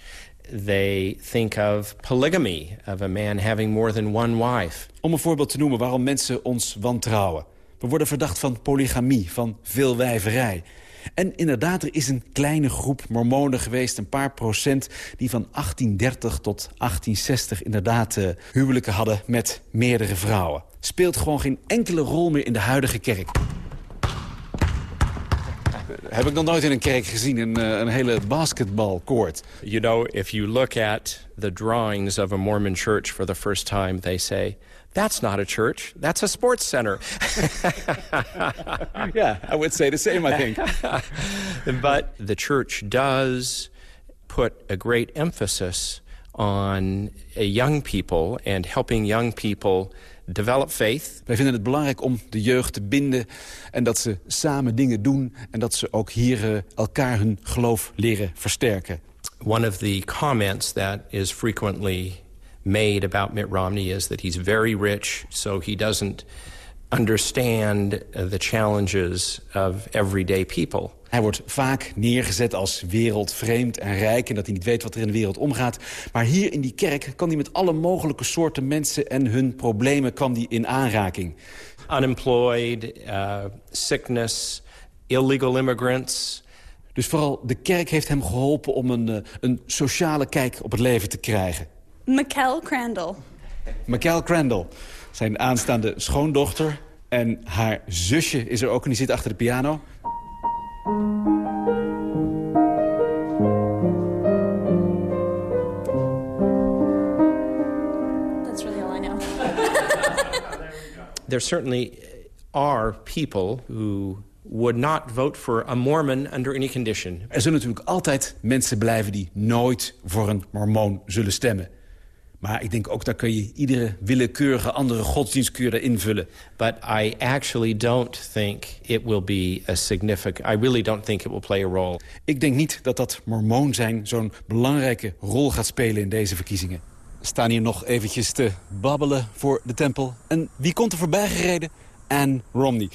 they think of polygamy, of a man having more than one wife. Om een voorbeeld te noemen waarom mensen ons wantrouwen. We worden verdacht van polygamie, van veelwijverij. En inderdaad, er is een kleine groep mormonen geweest, een paar procent... die van 1830 tot 1860 inderdaad uh, huwelijken hadden met meerdere vrouwen. Speelt gewoon geen enkele rol meer in de huidige kerk. Heb ik nog nooit in een kerk gezien, een, uh, een hele basketbalcourt. You know, if you look at the drawings of a Mormon church for the first time, they say... That's not a church. That's a sports center. <laughs> yeah, I would say the same, I think. <laughs> but the church does put a great emphasis on young people and helping young people develop faith. Wij vinden het belangrijk om de jeugd te binden en dat ze samen dingen doen en dat ze ook hier uh, elkaar hun geloof leren versterken. One of the comments that is frequently made about Mitt Romney is that he's very rich, so he doesn't understand the challenges of everyday people. Hij wordt vaak neergezet als wereldvreemd en rijk... en dat hij niet weet wat er in de wereld omgaat. Maar hier in die kerk kan hij met alle mogelijke soorten mensen... en hun problemen kwam hij in aanraking. Unemployed, uh, sickness, illegal immigrants... Dus vooral de kerk heeft hem geholpen om een, uh, een sociale kijk op het leven te krijgen. Mikkel Crandall. Mikkel Crandall, zijn aanstaande schoondochter. En haar zusje is er ook en die zit achter de piano. That's really all I know. there certainly are people who would not vote for a Mormon under any condition. Er zullen natuurlijk altijd mensen blijven die nooit voor een mormoon zullen stemmen. Maar ik denk ook, daar kun je iedere willekeurige andere godsdienstkeur invullen. But I actually don't think it will be a significant... I really don't think it will play a role. Ik denk niet dat dat mormoon zijn zo'n belangrijke rol gaat spelen in deze verkiezingen. We staan hier nog eventjes te babbelen voor de tempel. En wie komt er voorbij gereden? Anne Romney.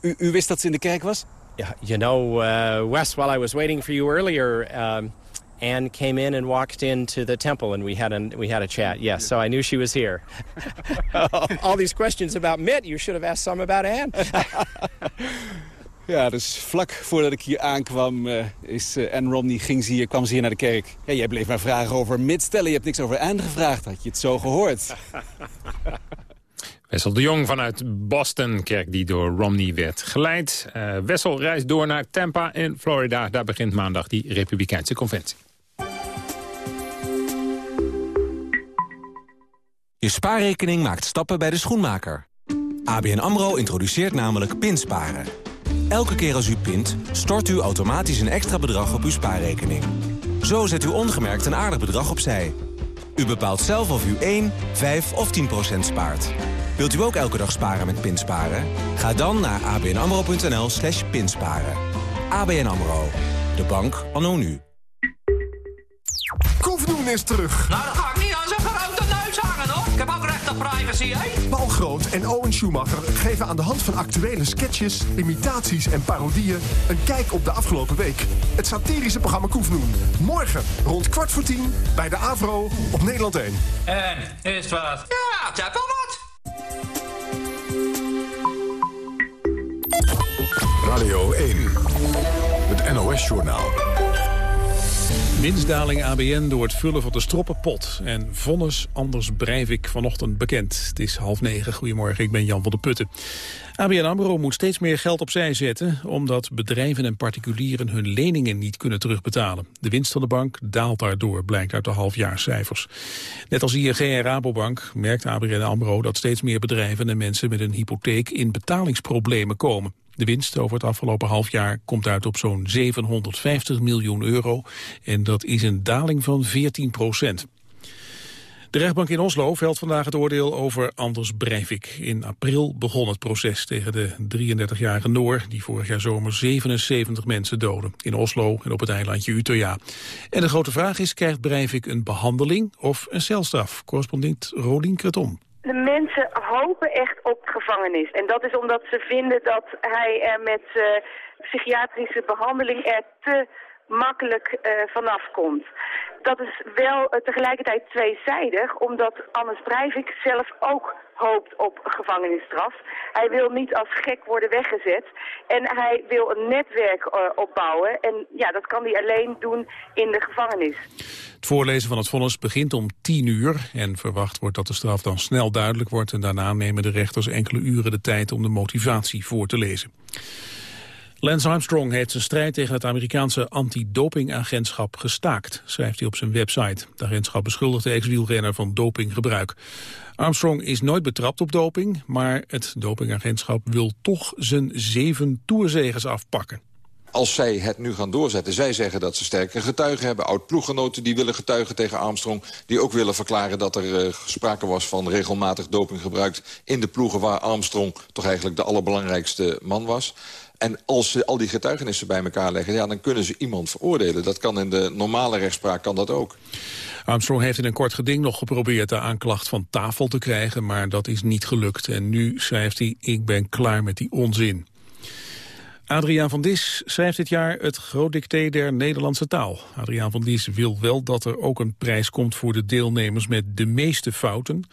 U, u wist dat ze in de kerk was? Yeah, you know, uh, Wes, while I was waiting for you earlier... Um, Anne came in and walked into the temple, and we had a we had a chat. Yes, so I knew she was here. <laughs> <laughs> All these questions about Mitt, you should have asked some about Anne. <laughs> ja, dus vlak voordat ik hier aankwam, uh, is uh, Anne Romney, ging ze hier, kwam ze hier naar de kerk. Ja, jij bleef maar vragen over Mitt stellen. Je hebt niks over Anne gevraagd. Had je het zo gehoord? Wessel de Jong vanuit Boston, kerk die door Romney werd geleid. Uh, Wessel reist door naar Tampa in Florida. Daar begint maandag die Republikeinse conventie. Je spaarrekening maakt stappen bij de schoenmaker. ABN AMRO introduceert namelijk pinsparen. Elke keer als u pint, stort u automatisch een extra bedrag op uw spaarrekening. Zo zet u ongemerkt een aardig bedrag opzij. U bepaalt zelf of u 1, 5 of 10 procent spaart. Wilt u ook elke dag sparen met pinsparen? Ga dan naar abnamro.nl slash pinsparen. ABN AMRO, de bank anno nu. Koefdoen is terug. Privacy, hè? Paul Groot en Owen Schumacher geven aan de hand van actuele sketches, imitaties en parodieën... een kijk op de afgelopen week. Het satirische programma Koefdoen. Morgen rond kwart voor tien bij de AVRO op Nederland 1. En, is het wat? Ja, het heeft wel wat. Radio 1, het NOS-journaal. Winstdaling ABN door het vullen van de stroppenpot. En vonnis Anders Breivik vanochtend bekend. Het is half negen. Goedemorgen, ik ben Jan van der Putten. ABN AMRO moet steeds meer geld opzij zetten... omdat bedrijven en particulieren hun leningen niet kunnen terugbetalen. De winst van de bank daalt daardoor, blijkt uit de halfjaarscijfers. Net als ING en Rabobank merkt ABN AMRO... dat steeds meer bedrijven en mensen met een hypotheek in betalingsproblemen komen. De winst over het afgelopen half jaar komt uit op zo'n 750 miljoen euro. En dat is een daling van 14 procent. De rechtbank in Oslo velt vandaag het oordeel over Anders Breivik. In april begon het proces tegen de 33-jarige Noor... die vorig jaar zomer 77 mensen doodde. In Oslo en op het eilandje Utøya. En de grote vraag is, krijgt Breivik een behandeling of een celstraf? Correspondent Rolien Kreton. De mensen hopen echt op gevangenis. En dat is omdat ze vinden dat hij er met uh, psychiatrische behandeling er te makkelijk uh, vanaf komt. Dat is wel uh, tegelijkertijd tweezijdig, omdat Anders Breivik zelf ook hoopt op gevangenisstraf. Hij wil niet als gek worden weggezet en hij wil een netwerk uh, opbouwen. En ja, dat kan hij alleen doen in de gevangenis. Het voorlezen van het vonnis begint om tien uur en verwacht wordt dat de straf dan snel duidelijk wordt en daarna nemen de rechters enkele uren de tijd om de motivatie voor te lezen. Lance Armstrong heeft zijn strijd tegen het Amerikaanse antidopingagentschap gestaakt, schrijft hij op zijn website. Het agentschap beschuldigt de ex-wielrenner van dopinggebruik. Armstrong is nooit betrapt op doping, maar het dopingagentschap wil toch zijn zeven toerzegers afpakken. Als zij het nu gaan doorzetten, zij zeggen dat ze sterke getuigen hebben... oud-ploeggenoten die willen getuigen tegen Armstrong... die ook willen verklaren dat er uh, sprake was van regelmatig doping gebruikt... in de ploegen waar Armstrong toch eigenlijk de allerbelangrijkste man was... En als ze al die getuigenissen bij elkaar leggen... Ja, dan kunnen ze iemand veroordelen. Dat kan in de normale rechtspraak kan dat ook. Armstrong heeft in een kort geding nog geprobeerd de aanklacht van tafel te krijgen... maar dat is niet gelukt. En nu schrijft hij, ik ben klaar met die onzin. Adriaan van Dis schrijft dit jaar het groot dicté der Nederlandse taal. Adriaan van Dis wil wel dat er ook een prijs komt voor de deelnemers met de meeste fouten.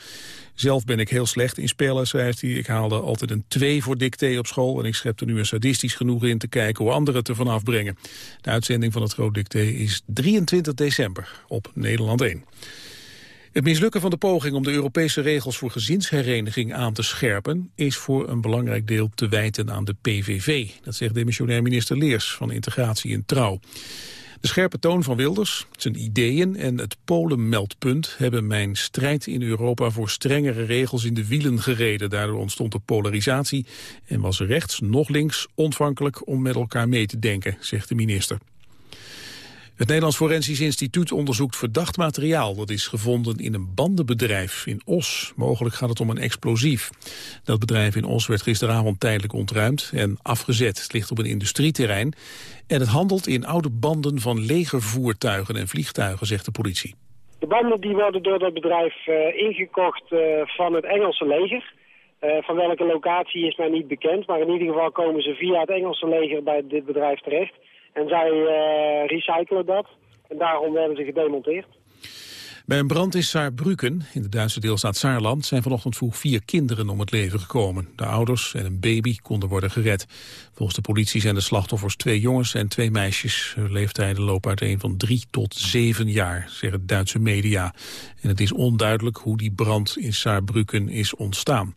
Zelf ben ik heel slecht in spellen, schrijft hij. Ik haalde altijd een 2 voor dicté op school... en ik schep er nu een sadistisch genoeg in te kijken hoe anderen het ervan afbrengen. De uitzending van het groot dicté is 23 december op Nederland 1. Het mislukken van de poging om de Europese regels voor gezinshereniging aan te scherpen is voor een belangrijk deel te wijten aan de PVV. Dat zegt demissionair minister Leers van Integratie in Trouw. De scherpe toon van Wilders, zijn ideeën en het Polenmeldpunt hebben mijn strijd in Europa voor strengere regels in de wielen gereden. Daardoor ontstond de polarisatie en was rechts nog links ontvankelijk om met elkaar mee te denken, zegt de minister. Het Nederlands Forensisch Instituut onderzoekt verdacht materiaal. Dat is gevonden in een bandenbedrijf in Os. Mogelijk gaat het om een explosief. Dat bedrijf in Os werd gisteravond tijdelijk ontruimd en afgezet. Het ligt op een industrieterrein en het handelt in oude banden van legervoertuigen en vliegtuigen, zegt de politie. De banden die worden door dat bedrijf uh, ingekocht uh, van het Engelse leger. Uh, van welke locatie is mij niet bekend, maar in ieder geval komen ze via het Engelse leger bij dit bedrijf terecht. En zij uh, recyclen dat. En daarom werden ze gedemonteerd. Bij een brand in Saarbrücken, in de Duitse deelstaat Saarland... zijn vanochtend vroeg vier kinderen om het leven gekomen. De ouders en een baby konden worden gered. Volgens de politie zijn de slachtoffers twee jongens en twee meisjes. Hun leeftijden lopen uiteen van drie tot zeven jaar, zeggen Duitse media. En het is onduidelijk hoe die brand in Saarbrücken is ontstaan.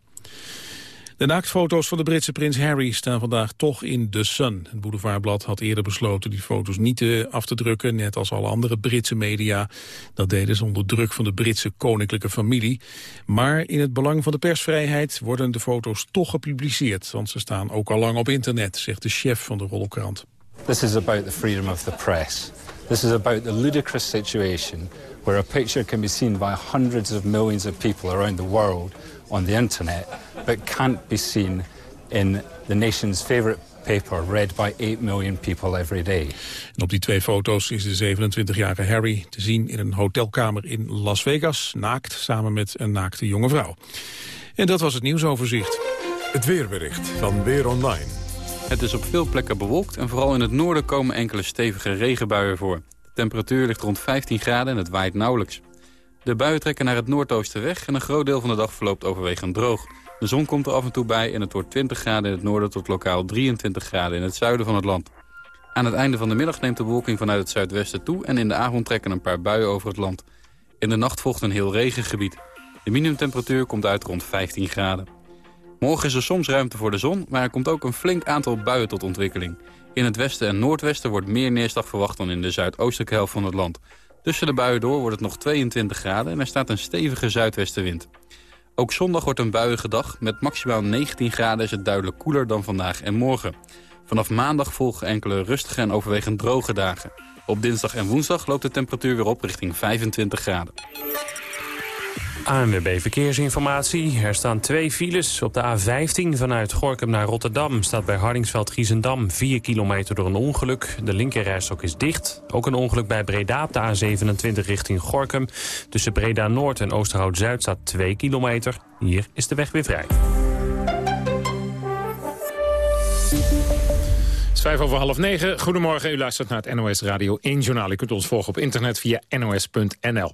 De naaktfoto's van de Britse prins Harry staan vandaag toch in The Sun. Het Boulevardblad had eerder besloten die foto's niet uh, af te drukken... net als alle andere Britse media. Dat deden ze onder druk van de Britse koninklijke familie. Maar in het belang van de persvrijheid worden de foto's toch gepubliceerd... want ze staan ook al lang op internet, zegt de chef van de rolkrant. This is about the freedom of the press. This is about the ludicrous situation where a picture can be seen by hundreds of millions of people around the world on the internet, but can't be seen in the nation's favorite paper read by 8 million people every day. En op die twee foto's is de 27-jarige Harry te zien in een hotelkamer in Las Vegas, naakt, samen met een naakte jonge vrouw. En dat was het nieuwsoverzicht. Het weerbericht van Weer Online. Het is op veel plekken bewolkt en vooral in het noorden komen enkele stevige regenbuien voor. De temperatuur ligt rond 15 graden en het waait nauwelijks. De buien trekken naar het noordoosten weg en een groot deel van de dag verloopt overwegend droog. De zon komt er af en toe bij en het wordt 20 graden in het noorden tot lokaal 23 graden in het zuiden van het land. Aan het einde van de middag neemt de bewolking vanuit het zuidwesten toe en in de avond trekken een paar buien over het land. In de nacht volgt een heel regengebied. De minimumtemperatuur komt uit rond 15 graden. Morgen is er soms ruimte voor de zon, maar er komt ook een flink aantal buien tot ontwikkeling. In het westen en noordwesten wordt meer neerslag verwacht dan in de zuidoostelijke helft van het land. Tussen de buien door wordt het nog 22 graden en er staat een stevige zuidwestenwind. Ook zondag wordt een buiige dag. Met maximaal 19 graden is het duidelijk koeler dan vandaag en morgen. Vanaf maandag volgen enkele rustige en overwegend droge dagen. Op dinsdag en woensdag loopt de temperatuur weer op richting 25 graden. ANWB Verkeersinformatie. Er staan twee files. Op de A15 vanuit Gorkum naar Rotterdam staat bij Hardingsveld-Giezendam 4 kilometer door een ongeluk. De linkerrijstok is dicht. Ook een ongeluk bij Breda op de A27 richting Gorkum. Tussen Breda Noord en Oosterhout-Zuid staat 2 kilometer. Hier is de weg weer vrij. Vijf over half negen. Goedemorgen, u luistert naar het NOS Radio 1 Journaal. U kunt ons volgen op internet via nos.nl.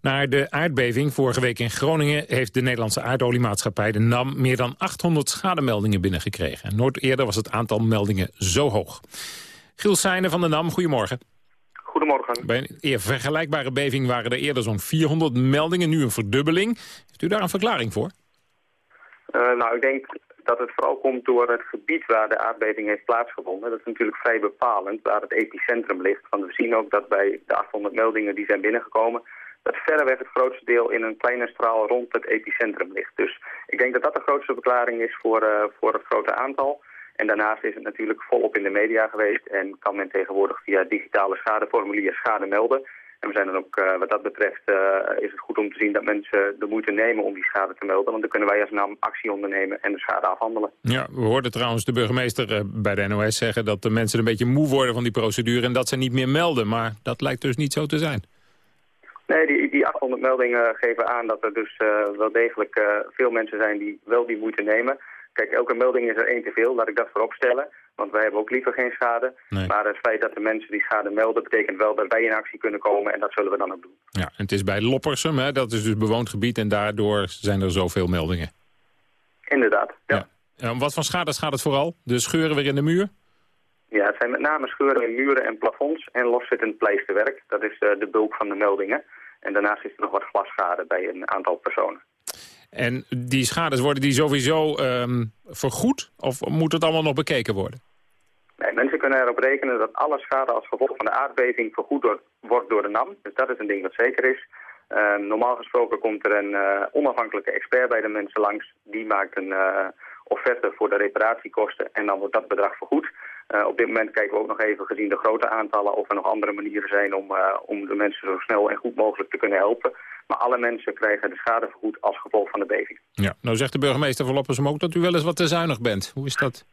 Na de aardbeving vorige week in Groningen... heeft de Nederlandse aardoliemaatschappij, de NAM... meer dan 800 schademeldingen binnengekregen. Nooit eerder was het aantal meldingen zo hoog. Giel Seijnen van de NAM, goedemorgen. Goedemorgen. Bij een eer vergelijkbare beving waren er eerder zo'n 400 meldingen, nu een verdubbeling. Heeft u daar een verklaring voor? Uh, nou, ik denk dat het vooral komt door het gebied waar de aardbeving heeft plaatsgevonden. Dat is natuurlijk vrij bepalend, waar het epicentrum ligt. Want we zien ook dat bij de 800 meldingen die zijn binnengekomen dat verreweg het grootste deel in een kleine straal rond het epicentrum ligt. Dus ik denk dat dat de grootste verklaring is voor, uh, voor het grote aantal. En daarnaast is het natuurlijk volop in de media geweest en kan men tegenwoordig via digitale schadeformulier schade melden. En we zijn dan ook, uh, wat dat betreft, uh, is het goed om te zien dat mensen de moeite nemen om die schade te melden. Want dan kunnen wij als NAM actie ondernemen en de schade afhandelen. Ja, we hoorden trouwens de burgemeester bij de NOS zeggen dat de mensen een beetje moe worden van die procedure en dat ze niet meer melden. Maar dat lijkt dus niet zo te zijn. Nee, die, die 800 meldingen geven aan dat er dus uh, wel degelijk uh, veel mensen zijn die wel die moeite nemen. Kijk, elke melding is er één te veel, laat ik dat voorop stellen. Want wij hebben ook liever geen schade. Nee. Maar het feit dat de mensen die schade melden... betekent wel dat wij in actie kunnen komen en dat zullen we dan ook doen. Ja, en het is bij Loppersum, hè? dat is dus bewoond gebied... en daardoor zijn er zoveel meldingen. Inderdaad, ja. ja. wat voor schade gaat het vooral? De scheuren weer in de muur? Ja, het zijn met name scheuren in muren en plafonds en loszittend pleisterwerk. Dat is uh, de bulk van de meldingen. En daarnaast is er nog wat glasschade bij een aantal personen. En die schades, worden die sowieso um, vergoed? Of moet het allemaal nog bekeken worden? Nee, mensen kunnen erop rekenen dat alle schade als gevolg van de aardbeving vergoed door, wordt door de NAM. Dus dat is een ding dat zeker is. Uh, normaal gesproken komt er een uh, onafhankelijke expert bij de mensen langs. Die maakt een uh, offerte voor de reparatiekosten en dan wordt dat bedrag vergoed. Uh, op dit moment kijken we ook nog even, gezien de grote aantallen, of er nog andere manieren zijn om, uh, om de mensen zo snel en goed mogelijk te kunnen helpen. Maar alle mensen krijgen de schade vergoed als gevolg van de beving. Ja, nou zegt de burgemeester van Loppersum ook dat u wel eens wat te zuinig bent. Hoe is dat?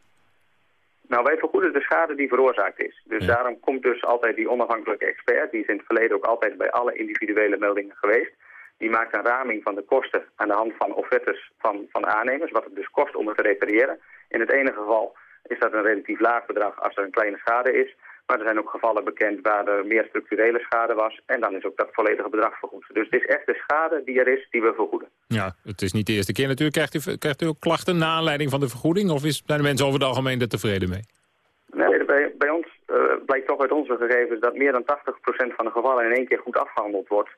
Nou, wij vergoeden de schade die veroorzaakt is. Dus ja. daarom komt dus altijd die onafhankelijke expert, die is in het verleden ook altijd bij alle individuele meldingen geweest. Die maakt een raming van de kosten aan de hand van offertes van, van aannemers, wat het dus kost om het te repareren. In het ene geval is dat een relatief laag bedrag als er een kleine schade is. Maar er zijn ook gevallen bekend waar er meer structurele schade was. En dan is ook dat volledige bedrag vergoed. Dus het is echt de schade die er is die we vergoeden. Ja, het is niet de eerste keer natuurlijk. Krijgt u, krijgt u ook klachten na aanleiding van de vergoeding? Of is, zijn de mensen over het algemeen er tevreden mee? Nee, bij, bij ons uh, blijkt toch uit onze gegevens dat meer dan 80% van de gevallen in één keer goed afgehandeld wordt.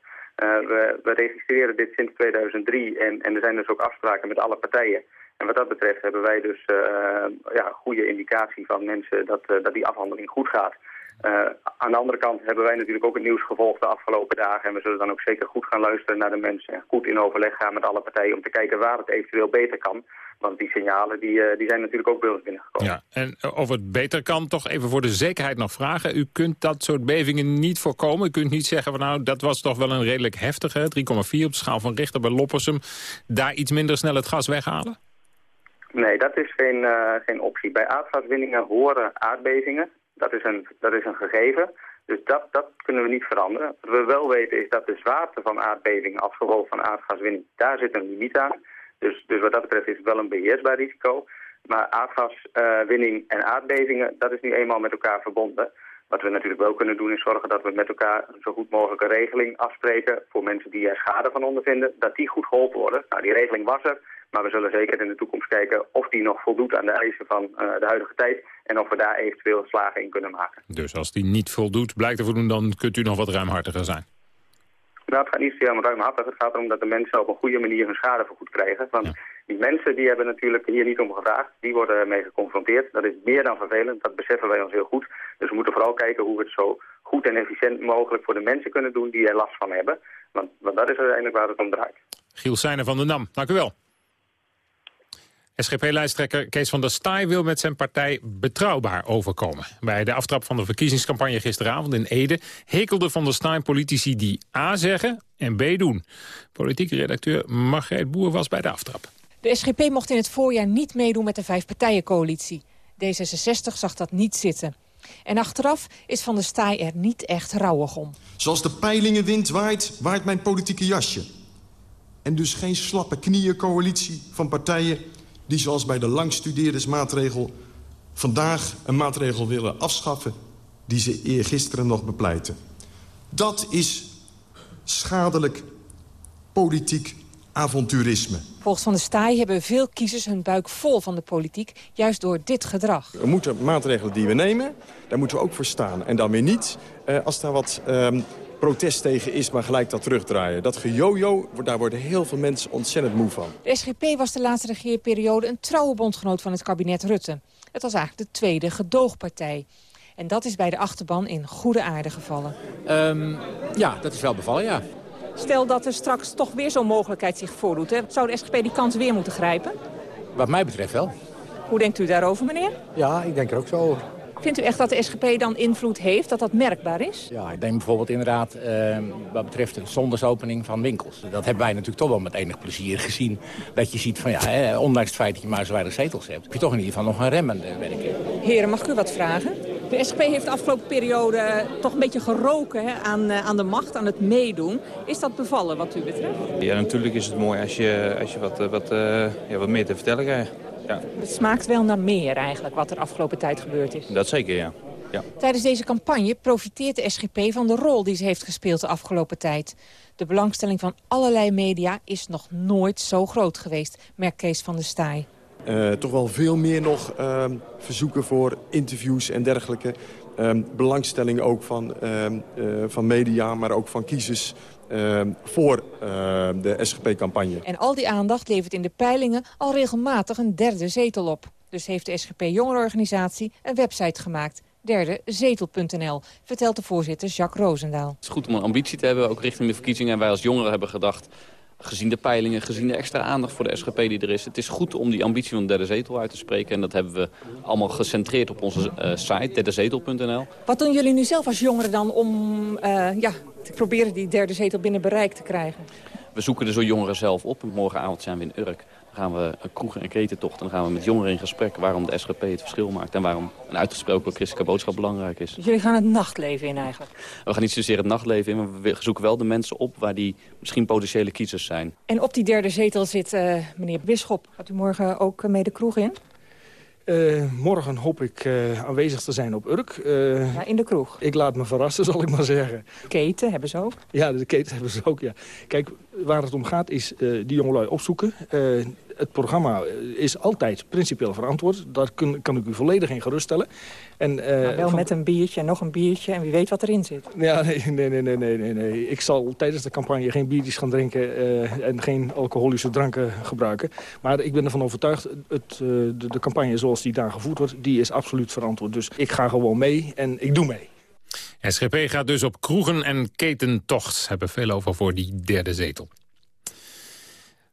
Uh, we, we, registreren dit sinds 2003 en, en er zijn dus ook afspraken met alle partijen. En wat dat betreft hebben wij dus uh, ja, goede indicatie van mensen dat, uh, dat die afhandeling goed gaat. Uh, aan de andere kant hebben wij natuurlijk ook het nieuws gevolgd de afgelopen dagen. En we zullen dan ook zeker goed gaan luisteren naar de mensen. En goed in overleg gaan met alle partijen om te kijken waar het eventueel beter kan. Want die signalen die, die zijn natuurlijk ook bij ons binnengekomen. Ja, en of het beter kan, toch even voor de zekerheid nog vragen. U kunt dat soort bevingen niet voorkomen. U kunt niet zeggen van nou, dat was toch wel een redelijk heftige. 3,4 op de schaal van Richter bij Loppersum. Daar iets minder snel het gas weghalen? Nee, dat is geen, uh, geen optie. Bij aardgaswinningen horen aardbevingen. Dat is een, dat is een gegeven. Dus dat, dat kunnen we niet veranderen. Wat we wel weten is dat de zwaarte van aardbevingen als gevolg van aardgaswinning, daar zit een limiet aan. Dus, dus wat dat betreft is het wel een beheersbaar risico. Maar aardgaswinning uh, en aardbevingen, dat is nu eenmaal met elkaar verbonden. Wat we natuurlijk wel kunnen doen is zorgen dat we met elkaar een zo goed mogelijk een regeling afspreken voor mensen die er schade van ondervinden, dat die goed geholpen worden. Nou, die regeling was er. Maar we zullen zeker in de toekomst kijken of die nog voldoet aan de eisen van uh, de huidige tijd. En of we daar eventueel slagen in kunnen maken. Dus als die niet voldoet, blijkt te voldoen, dan kunt u nog wat ruimhartiger zijn? Nou, het gaat niet zozeer om ruimhartig. Het gaat erom dat de mensen op een goede manier hun schade vergoed krijgen. Want ja. die mensen die hebben natuurlijk hier niet om gevraagd. Die worden mee geconfronteerd. Dat is meer dan vervelend. Dat beseffen wij ons heel goed. Dus we moeten vooral kijken hoe we het zo goed en efficiënt mogelijk voor de mensen kunnen doen die er last van hebben. Want, want dat is uiteindelijk waar het om draait. Giel Seijnen van de NAM, dank u wel. SGP-lijsttrekker Kees van der Staaij wil met zijn partij betrouwbaar overkomen. Bij de aftrap van de verkiezingscampagne gisteravond in Ede... hekelde van der Staaij politici die A zeggen en B doen. Politieke redacteur Margreet Boer was bij de aftrap. De SGP mocht in het voorjaar niet meedoen met de vijfpartijencoalitie. D66 zag dat niet zitten. En achteraf is Van der Staaij er niet echt rouwig om. Zoals de peilingenwind waait, waait mijn politieke jasje. En dus geen slappe knieën coalitie van partijen... die zoals bij de langstudeerdersmaatregel... vandaag een maatregel willen afschaffen... die ze eergisteren nog bepleiten. Dat is schadelijk politiek avonturisme. Volgens Van der Staaij hebben veel kiezers hun buik vol van de politiek... juist door dit gedrag. Er moeten maatregelen die we nemen, daar moeten we ook voor staan. En dan weer niet eh, als daar wat eh, protest tegen is, maar gelijk dat terugdraaien. Dat gejojo, daar worden heel veel mensen ontzettend moe van. De SGP was de laatste regeerperiode een trouwe bondgenoot van het kabinet Rutte. Het was eigenlijk de tweede gedoogpartij. En dat is bij de achterban in goede aarde gevallen. Um, ja, dat is wel bevallen, ja. Stel dat er straks toch weer zo'n mogelijkheid zich voordoet. Hè? Zou de SGP die kans weer moeten grijpen? Wat mij betreft wel. Hoe denkt u daarover, meneer? Ja, ik denk er ook zo over. Vindt u echt dat de SGP dan invloed heeft, dat dat merkbaar is? Ja, ik denk bijvoorbeeld inderdaad uh, wat betreft de zondersopening van winkels. Dat hebben wij natuurlijk toch wel met enig plezier gezien. Dat je ziet van ja, hè, ondanks het feit dat je maar zo weinig zetels hebt... heb je toch in ieder geval nog een remmende werken. Heren, mag ik u wat vragen? De SGP heeft de afgelopen periode toch een beetje geroken hè, aan, uh, aan de macht, aan het meedoen. Is dat bevallen wat u betreft? Ja, natuurlijk is het mooi als je, als je wat, wat, uh, ja, wat meer te vertellen krijgt. Ja. Het smaakt wel naar meer eigenlijk, wat er afgelopen tijd gebeurd is. Dat zeker, ja. ja. Tijdens deze campagne profiteert de SGP van de rol die ze heeft gespeeld de afgelopen tijd. De belangstelling van allerlei media is nog nooit zo groot geweest, merkt Kees van der Staaij. Uh, toch wel veel meer nog uh, verzoeken voor interviews en dergelijke. Uh, belangstelling ook van, van media, maar ook van kiezers voor de SGP-campagne. En al die aandacht levert in de peilingen al regelmatig een derde zetel op. Dus heeft de SGP Jongerenorganisatie een website gemaakt derdezetel.nl, vertelt de voorzitter Jacques Roosendaal. Het is goed om een ambitie te hebben, ook richting de verkiezingen. En wij als jongeren hebben gedacht, gezien de peilingen, gezien de extra aandacht voor de SGP die er is. Het is goed om die ambitie van de derde zetel uit te spreken. En dat hebben we allemaal gecentreerd op onze uh, site, derdezetel.nl. Wat doen jullie nu zelf als jongeren dan om uh, ja, te proberen die derde zetel binnen bereik te krijgen? We zoeken de zo jongeren zelf op. Morgenavond zijn we in Urk. Dan gaan we een kroegen en ketentocht. En dan gaan we met jongeren in gesprek waarom de SGP het verschil maakt. En waarom een uitgesproken christelijke boodschap belangrijk is. Dus jullie gaan het nachtleven in eigenlijk? We gaan niet zozeer het nachtleven in, maar we zoeken wel de mensen op waar die misschien potentiële kiezers zijn. En op die derde zetel zit uh, meneer Bisschop. Gaat u morgen ook mee de kroeg in? Uh, morgen hoop ik uh, aanwezig te zijn op Urk. Uh, ja, in de kroeg? Ik laat me verrassen, <laughs> zal ik maar zeggen. Keten hebben ze ook? Ja, de keten hebben ze ook, ja. Kijk, waar het om gaat is die jongelui opzoeken. Het programma is altijd principieel verantwoord. Daar kun, kan ik u volledig in geruststellen. En, maar wel van... met een biertje en nog een biertje en wie weet wat erin zit. Ja, nee, nee, nee, nee, nee, nee. Ik zal tijdens de campagne geen biertjes gaan drinken en geen alcoholische dranken gebruiken. Maar ik ben ervan overtuigd, het, de, de campagne zoals die daar gevoerd wordt, die is absoluut verantwoord. Dus ik ga gewoon mee en ik doe mee. SGP gaat dus op kroegen en ketentocht. Hebben veel over voor die derde zetel.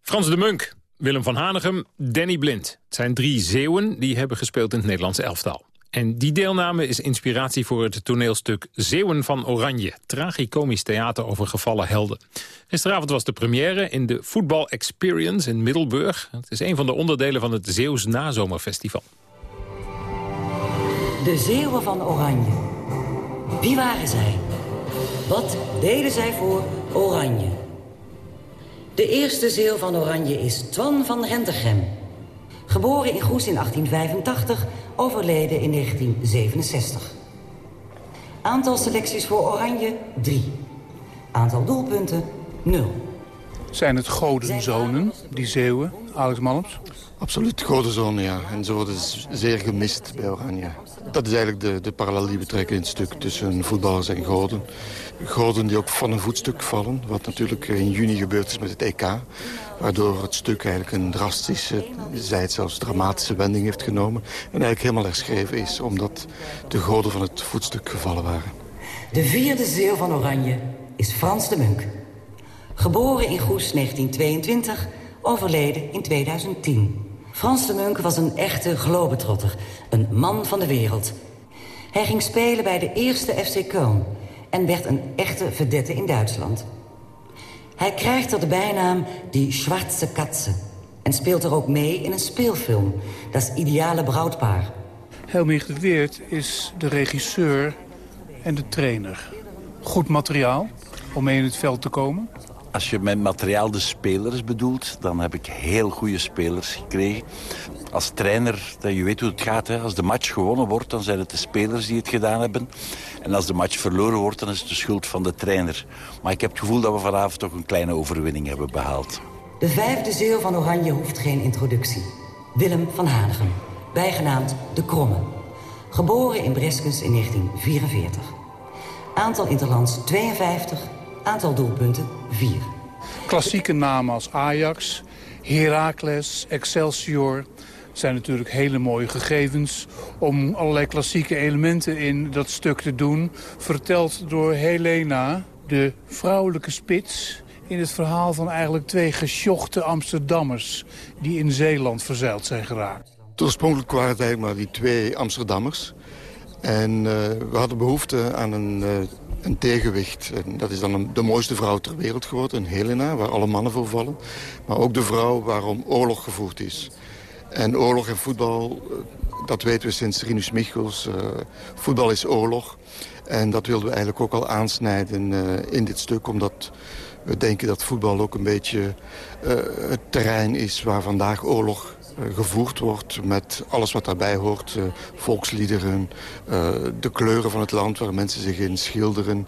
Frans de Munk, Willem van Hanegem, Danny Blind. Het zijn drie zeeuwen die hebben gespeeld in het Nederlandse elftal. En die deelname is inspiratie voor het toneelstuk Zeeuwen van Oranje. Tragicomisch theater over gevallen helden. Gisteravond was de première in de Football Experience in Middelburg. Het is een van de onderdelen van het Zeeuws Nazomerfestival. De Zeeuwen van Oranje. Wie waren zij? Wat deden zij voor Oranje? De eerste Zeeuw van Oranje is Twan van Rentegem. Geboren in Goes in 1885, overleden in 1967. Aantal selecties voor Oranje, 3. Aantal doelpunten, 0. Zijn het godenzonen, die Zeeuwen, Alex Malms? Absoluut godenzonen, ja. En ze worden zeer gemist bij Oranje. Dat is eigenlijk de, de parallel die we trekken in het stuk tussen voetballers en goden. Goden die ook van een voetstuk vallen, wat natuurlijk in juni gebeurd is met het EK. Waardoor het stuk eigenlijk een drastische, zij het zelfs dramatische wending heeft genomen. En eigenlijk helemaal herschreven is, omdat de goden van het voetstuk gevallen waren. De vierde zeeuw van Oranje is Frans de Munk. Geboren in Goes 1922, overleden in 2010. Frans de Munk was een echte globetrotter, een man van de wereld. Hij ging spelen bij de eerste FC Köln en werd een echte verdette in Duitsland. Hij krijgt er de bijnaam die Schwarze Katze en speelt er ook mee in een speelfilm, dat is Ideale Bruidpaar. Helmich de Weert is de regisseur en de trainer. Goed materiaal om mee in het veld te komen? Als je met materiaal de spelers bedoelt, dan heb ik heel goede spelers gekregen. Als trainer, je weet hoe het gaat. Hè. Als de match gewonnen wordt, dan zijn het de spelers die het gedaan hebben. En als de match verloren wordt, dan is het de schuld van de trainer. Maar ik heb het gevoel dat we vanavond toch een kleine overwinning hebben behaald. De vijfde ziel van Oranje hoeft geen introductie. Willem van Hanegem, bijgenaamd De Kromme. Geboren in Breskens in 1944. Aantal interlands 52, aantal doelpunten 4. Klassieke namen als Ajax, Heracles, Excelsior zijn natuurlijk hele mooie gegevens om allerlei klassieke elementen in dat stuk te doen. Verteld door Helena, de vrouwelijke spits in het verhaal van eigenlijk twee gesjochte Amsterdammers... die in Zeeland verzeild zijn geraakt. Oorspronkelijk waren het eigenlijk maar die twee Amsterdammers. En uh, we hadden behoefte aan een, uh, een tegenwicht. En dat is dan de mooiste vrouw ter wereld geworden, een Helena, waar alle mannen voor vallen. Maar ook de vrouw waarom oorlog gevoerd is. En oorlog en voetbal, uh, dat weten we sinds Rinus Michels. voetbal is oorlog. En dat wilden we eigenlijk ook al aansnijden in dit stuk, omdat we denken dat voetbal ook een beetje het terrein is waar vandaag oorlog gevoerd wordt. Met alles wat daarbij hoort. Uh, volksliederen, de kleuren van het land waar mensen zich in schilderen.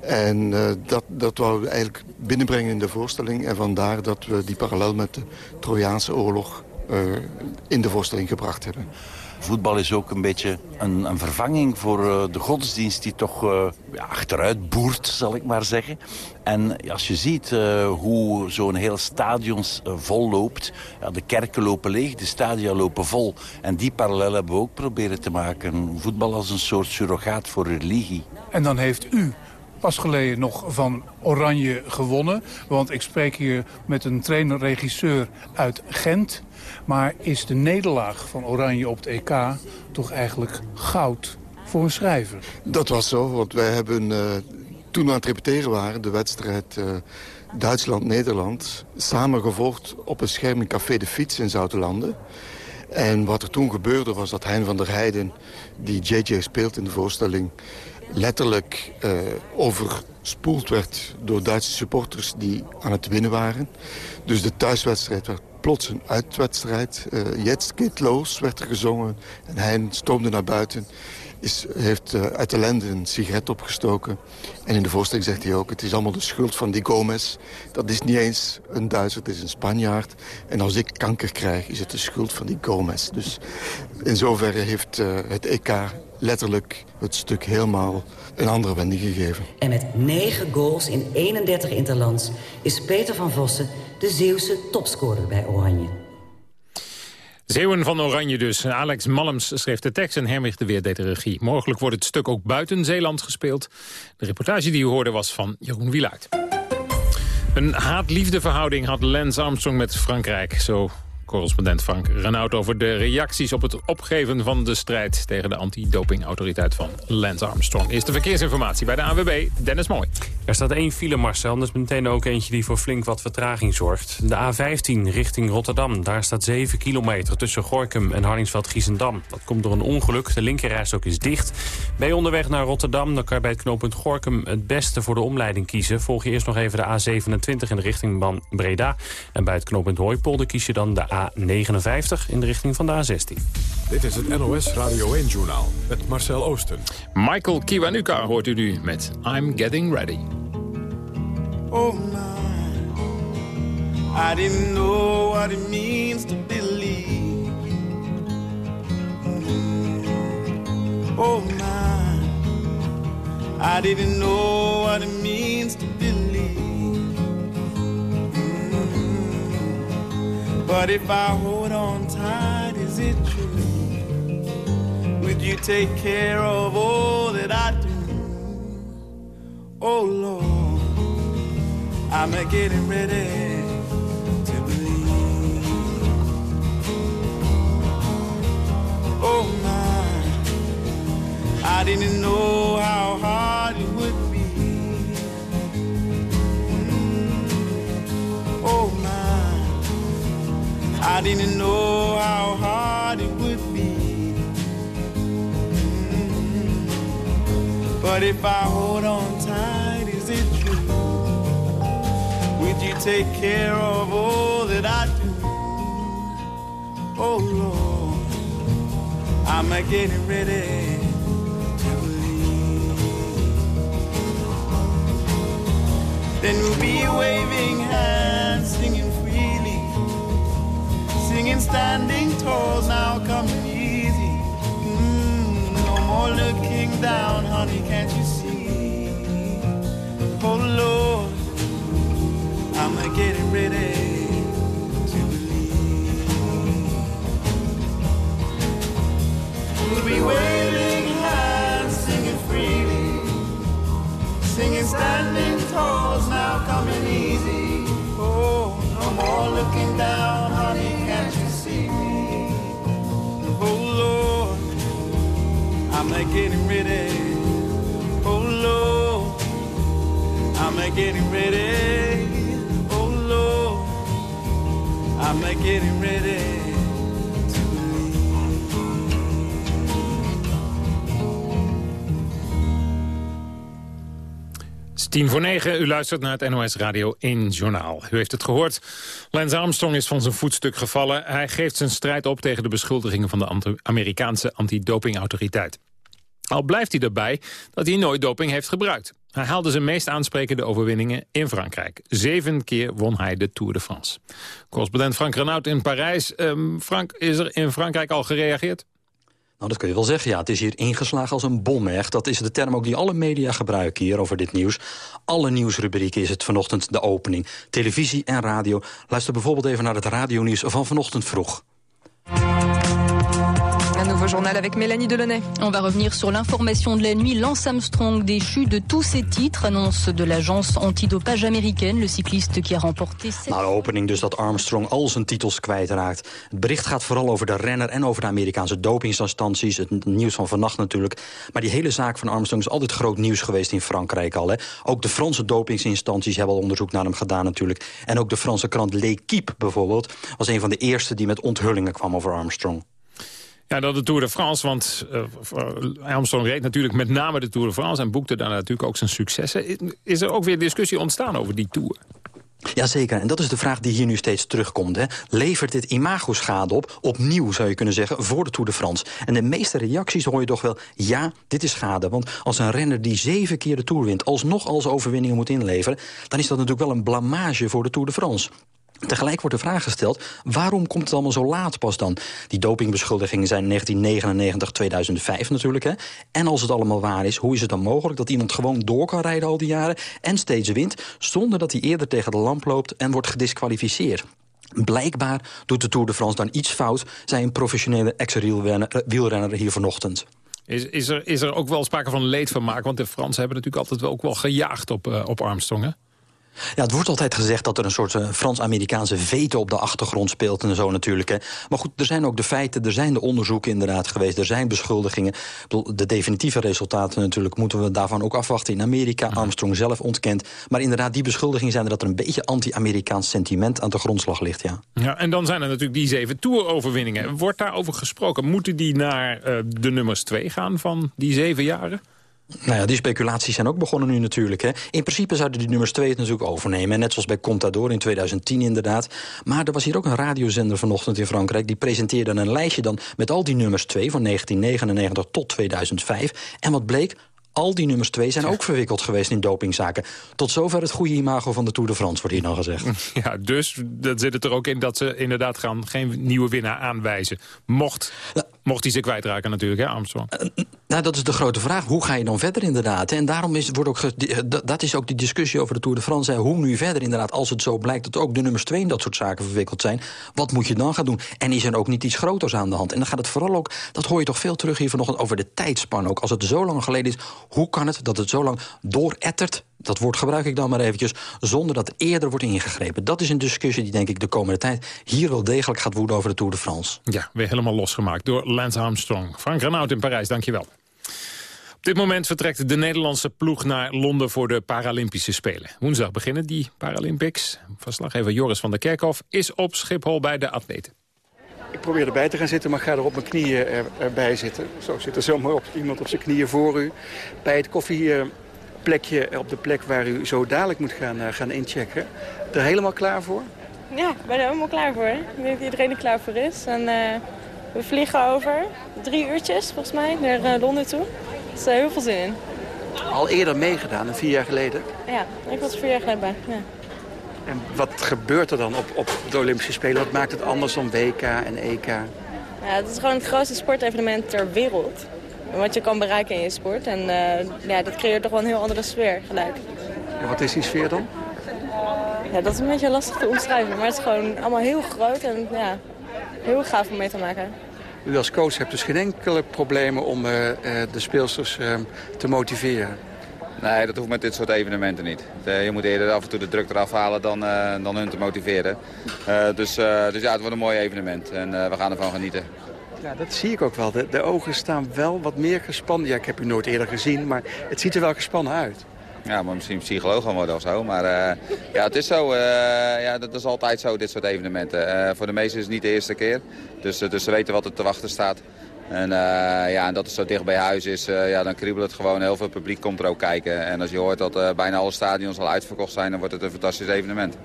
En dat, dat wouden we eigenlijk binnenbrengen in de voorstelling. En vandaar dat we die parallel met de Trojaanse oorlog in de voorstelling gebracht hebben. Voetbal is ook een beetje een, een vervanging voor uh, de godsdienst die toch uh, ja, achteruit boert, zal ik maar zeggen. En als je ziet uh, hoe zo'n heel stadion vol loopt, ja, de kerken lopen leeg, de stadia lopen vol. En die parallel hebben we ook proberen te maken. Voetbal als een soort surrogaat voor religie. En dan heeft u pas geleden nog van Oranje gewonnen. Want ik spreek hier met een trainer-regisseur uit Gent. Maar is de nederlaag van Oranje op het EK toch eigenlijk goud voor een schrijver? Dat was zo, want wij hebben uh, toen we aan het repeteren waren... de wedstrijd uh, Duitsland-Nederland samen gevolgd op een scherm in Café de Fiets in Zoutelanden. En wat er toen gebeurde was dat Hein van der Heijden, die JJ speelt in de voorstelling letterlijk uh, overspoeld werd door Duitse supporters die aan het winnen waren. Dus de thuiswedstrijd werd plots een uitwedstrijd. Uh, Jetzt geht los werd er gezongen en hij stoomde naar buiten. Is, heeft uh, uit de lende een sigaret opgestoken. En in de voorstelling zegt hij ook... het is allemaal de schuld van die Gomez. Dat is niet eens een Duitser, het is een Spanjaard. En als ik kanker krijg, is het de schuld van die Gomez. Dus in zoverre heeft uh, het EK letterlijk het stuk helemaal een andere wending gegeven. En met negen goals in 31 interlands is Peter van Vossen de Zeeuwse topscorer bij Oranje. Zeeuwen van Oranje dus. Alex Malms schreef de tekst en Hermig de Weer deed de regie. Mogelijk wordt het stuk ook buiten Zeeland gespeeld. De reportage die u hoorde was van Jeroen Wielaert. Een haat-liefde verhouding had Lance Armstrong met Frankrijk. Zo correspondent Frank Renaud over de reacties op het opgeven van de strijd tegen de antidopingautoriteit van Lance Armstrong. Eerste verkeersinformatie bij de AWB, Dennis Mooi. Er staat één file, Marcel, dat is meteen ook eentje die voor flink wat vertraging zorgt. De A15 richting Rotterdam, daar staat 7 kilometer tussen Gorkum en Harningsveld-Giessendam. Dat komt door een ongeluk, de linkerrijstok is dicht. Ben je onderweg naar Rotterdam, dan kan je bij het knooppunt Gorkum het beste voor de omleiding kiezen. Volg je eerst nog even de A27 in de richting van Breda. En bij het knooppunt Hooipolder kies je dan de A59 in de richting van de A16. Dit is het NOS Radio 1-journaal met Marcel Oosten. Michael Kiwanuka hoort u nu met I'm Getting Ready. Oh my, I didn't know what it means to believe. Oh my, I didn't know what it means But if I hold on tight, is it true? Would you take care of all that I do? Oh Lord, I'm a getting ready. Oh my, I didn't know how hard. It would be. Mm-hmm. But if I hold on tight, is it true? Would you take care of all that I do? Oh Lord, I'm getting ready to believe. Then we'll be waving hands, standing tall, now coming easy. Mm, no more looking down, honey, can't you see? Oh Lord, I'm getting ready to believe. We'll be waving hands, singing freely, singing standing tall, now coming easy. Oh, no more looking down, I'm getting ready. Oh Lord, I'm getting ready. Oh Lord, I'm getting ready. Tien voor negen. U luistert naar het NOS Radio 1 Journaal. U heeft het gehoord. Lance Armstrong is van zijn voetstuk gevallen. Hij geeft zijn strijd op tegen de beschuldigingen van de Amerikaanse antidopingautoriteit. Al blijft hij erbij dat hij nooit doping heeft gebruikt. Hij haalde zijn meest aansprekende overwinningen in Frankrijk. Zeven keer won hij de Tour de France. Correspondent Frank Renaud in Parijs. Ehm, Frank, is er in Frankrijk al gereageerd? Nou, dat kun je wel zeggen, ja. Het is hier ingeslagen als een bom, echt. Dat is de term ook die alle media gebruiken hier over dit nieuws. Alle nieuwsrubrieken is het vanochtend de opening. Televisie en radio. Luister bijvoorbeeld even naar het radionieuws van vanochtend vroeg. Un nouveau journal avec Mélanie Delaunay. On va revenir sur l'information de la nuit. Lance Armstrong déchu de tous ses titres, annonce de l'agence antidopage américaine, le cycliste qui a remporté... Nou, de opening dus dat Armstrong al zijn titels kwijtraakt. Het bericht gaat vooral over de renner en over de Amerikaanse dopingsinstanties. Het nieuws van vannacht natuurlijk. Maar die hele zaak van Armstrong is altijd groot nieuws geweest in Frankrijk al. Hè. Ook de Franse dopingsinstanties hebben al onderzoek naar hem gedaan natuurlijk. En ook de Franse krant L'Equipe bijvoorbeeld... was een van de eerste die met onthullingen kwam over Armstrong. Ja, dan de Tour de France, want uh, Armstrong reed natuurlijk met name de Tour de France... en boekte daar natuurlijk ook zijn successen. Is er ook weer discussie ontstaan over die Tour? Jazeker, en dat is de vraag die hier nu steeds terugkomt. Hè. Levert dit imago-schade op, opnieuw zou je kunnen zeggen, voor de Tour de France? En de meeste reacties hoor je toch wel, ja, dit is schade. Want als een renner die zeven keer de Tour wint... alsnog als overwinningen moet inleveren... dan is dat natuurlijk wel een blamage voor de Tour de France. Tegelijk wordt de vraag gesteld, waarom komt het allemaal zo laat pas dan? Die dopingbeschuldigingen zijn 1999, 2005 natuurlijk. Hè? En als het allemaal waar is, hoe is het dan mogelijk... dat iemand gewoon door kan rijden al die jaren en steeds wint... zonder dat hij eerder tegen de lamp loopt en wordt gedisqualificeerd? Blijkbaar doet de Tour de France dan iets fout... zei een professionele ex-wielrenner hier vanochtend. Is, is, er, is er ook wel sprake van leedvermaak? Want de Fransen hebben natuurlijk altijd wel, ook wel gejaagd op, uh, op Armstrong? Ja, het wordt altijd gezegd dat er een soort uh, Frans-Amerikaanse veto op de achtergrond speelt en zo natuurlijk. Hè. Maar goed, er zijn ook de feiten, er zijn de onderzoeken inderdaad geweest, er zijn beschuldigingen. De definitieve resultaten natuurlijk moeten we daarvan ook afwachten in Amerika. Armstrong zelf ontkent. Maar inderdaad, die beschuldigingen zijn er dat er een beetje anti-Amerikaans sentiment aan de grondslag ligt, ja. Ja, en dan zijn er natuurlijk die zeven toeroverwinningen. Wordt daarover gesproken? Moeten die naar uh, de nummers twee gaan van die zeven jaren? Nou ja, die speculaties zijn ook begonnen nu natuurlijk. Hè. In principe zouden die nummers 2 het natuurlijk overnemen. Net zoals bij Contador in 2010 inderdaad. Maar er was hier ook een radiozender vanochtend in Frankrijk... die presenteerde een lijstje dan met al die nummers 2... van 1999 tot 2005. En wat bleek? Al die nummers 2 zijn ook verwikkeld geweest in dopingzaken. Tot zover het goede imago van de Tour de France, wordt hier dan gezegd. <laughs> Ja, dus dan zit het er ook in dat ze inderdaad gaan geen nieuwe winnaar aanwijzen. Mocht. Mocht hij ze kwijtraken natuurlijk, hè Armstrong? Uh, nou, dat is de grote vraag. Hoe ga je dan verder inderdaad? En daarom is, wordt ook dat is ook die discussie over de Tour de France. Hoe nu verder inderdaad, als het zo blijkt dat ook de nummers 2 in dat soort zaken verwikkeld zijn. Wat moet je dan gaan doen? En is er ook niet iets groters aan de hand? En dan gaat het vooral ook, dat hoor je toch veel terug hier vanochtend, over de tijdspan ook. Als het zo lang geleden is, hoe kan het dat het zo lang doorettert dat woord gebruik ik dan maar eventjes, zonder dat eerder wordt ingegrepen. Dat is een discussie die denk ik de komende tijd hier wel degelijk gaat woeden over de Tour de France. Ja, weer helemaal losgemaakt door Lance Armstrong. Frank Renaud in Parijs, dankjewel. Op dit moment vertrekt de Nederlandse ploeg naar Londen voor de Paralympische Spelen. Woensdag beginnen die Paralympics. Verslaggever Joris van der Kerkhof is op Schiphol bij de atleten. Ik probeer erbij te gaan zitten, maar ga er op mijn knieën er, erbij zitten. Zo zit er zomaar op, iemand op zijn knieën voor u. Bij het koffieplekje, op de plek waar u zo dadelijk moet gaan, gaan inchecken. Er helemaal klaar voor? Ja, ik ben er helemaal klaar voor. Ik denk dat iedereen er klaar voor is. En, we vliegen over drie uurtjes, volgens mij, naar Londen toe. Dus er heel veel zin in. Al eerder meegedaan, vier jaar geleden? Ja, ik was er vier jaar geleden bij. Ja. En wat gebeurt er dan op, op de Olympische Spelen? Wat maakt het anders dan WK en EK? Ja, het is gewoon het grootste sportevenement ter wereld. Wat je kan bereiken in je sport. En uh, ja, dat creëert toch wel een heel andere sfeer gelijk. En wat is die sfeer dan? Ja, dat is een beetje lastig te omschrijven. Maar het is gewoon allemaal heel groot en ja, heel gaaf om mee te maken. U als coach hebt dus geen enkele problemen om uh, uh, de speelsters te motiveren? Nee, dat hoeft met dit soort evenementen niet. je moet eerder af en toe de druk eraf halen dan, uh, dan hun te motiveren. Uh, dus, uh, dus ja, het wordt een mooi evenement en we gaan ervan genieten. Ja, dat zie ik ook wel. De, de, ogen staan wel wat meer gespannen. Ja, ik heb u nooit eerder gezien, maar het ziet er wel gespannen uit. Ja, maar misschien psycholoog gaan worden of zo. Maar ja, het is zo. ja, dat is altijd zo, dit soort evenementen. voor de meesten is het niet de eerste keer. Dus, dus ze weten wat er te wachten staat. En, uh, ja, en dat het zo dicht bij huis is, uh, ja, dan kriebelt het gewoon. Heel veel publiek komt er ook kijken. En als je hoort dat uh, bijna alle stadions al uitverkocht zijn, dan wordt het een fantastisch evenement.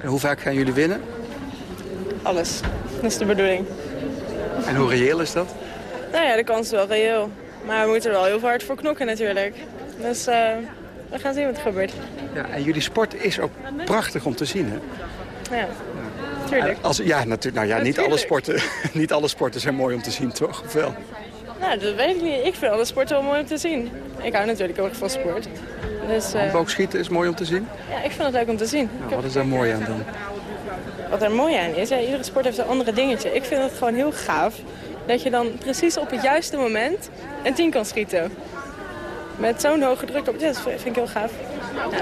En hoe vaak gaan jullie winnen? Alles. Dat is de bedoeling. En hoe reëel is dat? Nou ja, de kans is wel reëel. Maar we moeten er wel heel hard voor knokken natuurlijk. Dus we gaan zien wat er gebeurt. Ja, en jullie sport is ook prachtig om te zien, hè? Ja. Tuurlijk. Als, ja, natuurlijk. Nou ja, niet alle, sporten, <laughs> niet alle sporten zijn mooi om te zien, toch? Of wel? Nou, dat weet ik niet. Ik vind alle sporten wel mooi om te zien. Ik hou natuurlijk ook van sport. Dus, uh... Boogschieten is mooi om te zien? Ja, ik vind het leuk om te zien. Nou, wat is daar mooi aan dan? Wat er mooi aan is, iedere sport heeft een andere dingetje. Ik vind het gewoon heel gaaf dat je dan precies op het juiste moment een tien kan schieten. Met zo'n hoge druk op. Ja, dat vind ik heel gaaf.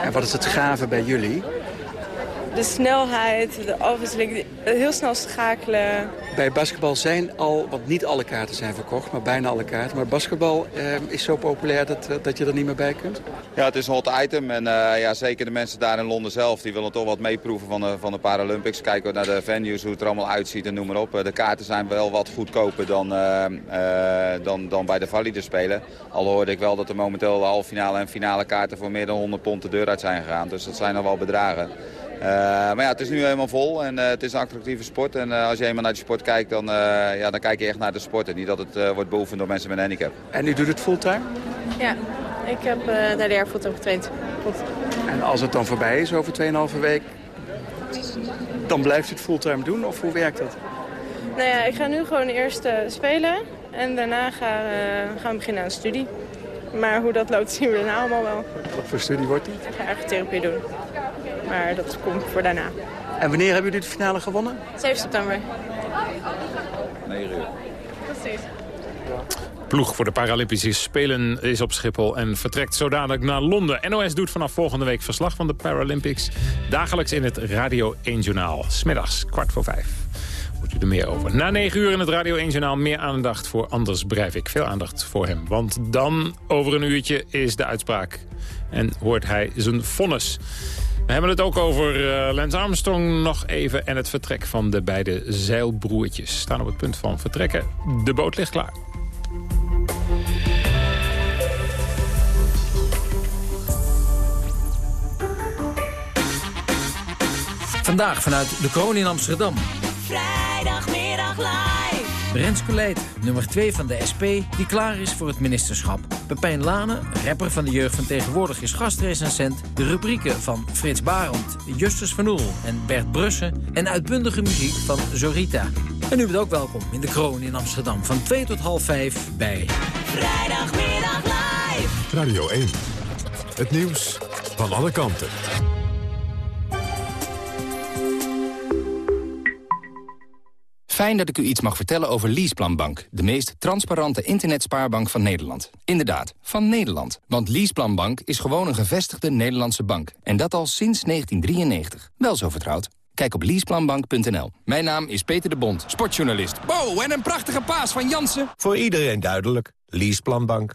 En wat is het gave bij jullie? De snelheid, de afwisseling, heel snel schakelen. Bij basketbal zijn al, want niet alle kaarten zijn verkocht, maar bijna alle kaarten. Maar basketbal eh, is zo populair dat, eh, dat je er niet meer bij kunt? Ja, het is een hot item. En uh, ja, zeker de mensen daar in Londen zelf, die willen toch wat meeproeven van de, van de Paralympics. Kijken naar de venues, hoe het er allemaal uitziet en noem maar op. De kaarten zijn wel wat goedkoper dan, uh, dan, dan bij de valide spelen. Al hoorde ik wel dat er momenteel de halve finale en finale kaarten voor meer dan 100 pond de deur uit zijn gegaan. Dus dat zijn nog wel bedragen. Uh, maar ja, het is nu helemaal vol en uh, het is een attractieve sport. En uh, als je eenmaal naar de sport kijkt, dan, ja, dan kijk je echt naar de sport. En niet dat het wordt beoefend door mensen met een handicap. En u doet het fulltime? Ja, ik heb de derde jaar fulltime getraind. Goed. En als het dan voorbij is over 2,5 week, dan blijft u het fulltime doen? Of hoe werkt dat? Nou ja, ik ga nu gewoon eerst spelen en daarna gaan, gaan we beginnen aan studie. Maar hoe dat loopt <laughs> zien we daarna allemaal wel. Wat voor studie wordt die? Ik ga ergotherapie doen. Maar dat komt voor daarna. En wanneer hebben jullie de finale gewonnen? 7 september. 9 uur. Precies. Ploeg voor de Paralympische Spelen is op Schiphol en vertrekt zo dadelijk naar Londen. NOS doet vanaf volgende week verslag van de Paralympics. Dagelijks in het Radio 1 Journaal. Smiddags, kwart voor vijf. Hoort u er meer over. Na 9 uur in het Radio 1 Journaal meer aandacht voor Anders Breivik. Veel aandacht voor hem. Want dan, over een uurtje, is de uitspraak. En hoort hij zijn vonnis. We hebben het ook over uh, Lance Armstrong nog even... en het vertrek van de beide zeilbroertjes. Staan op het punt van vertrekken. De boot ligt klaar. Vandaag vanuit de kroon in Amsterdam. Vrijdagmiddag live. Rens Leijt, nummer 2 van de SP, die klaar is voor het ministerschap. Pepijn Lane, rapper van de jeugd van tegenwoordig, is gastrecensent. De rubrieken van Frits Barend, Justus van Oel en Bert Brussen... en uitbundige muziek van Zorita. En u bent ook welkom in de kroon in Amsterdam van 2 tot half 5 bij... Vrijdagmiddag live. Radio 1. Het nieuws van alle kanten. Fijn dat ik u iets mag vertellen over Leaseplanbank... de meest transparante internetspaarbank van Nederland. Inderdaad, van Nederland. Want Leaseplanbank is gewoon een gevestigde Nederlandse bank. En dat al sinds 1993. Wel zo vertrouwd. Kijk op leaseplanbank.nl. Mijn naam is Peter de Bond, sportjournalist. Wow, en een prachtige paas van Jansen. Voor iedereen duidelijk. Leaseplanbank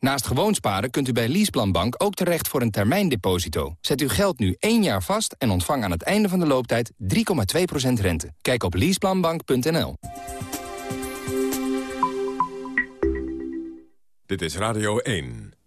Naast gewoon sparen kunt u bij Leaseplanbank ook terecht voor een termijndeposito. Zet uw geld nu één jaar vast en ontvang aan het einde van de looptijd 3,2% rente. Kijk op leaseplanbank.nl. Dit is Radio 1.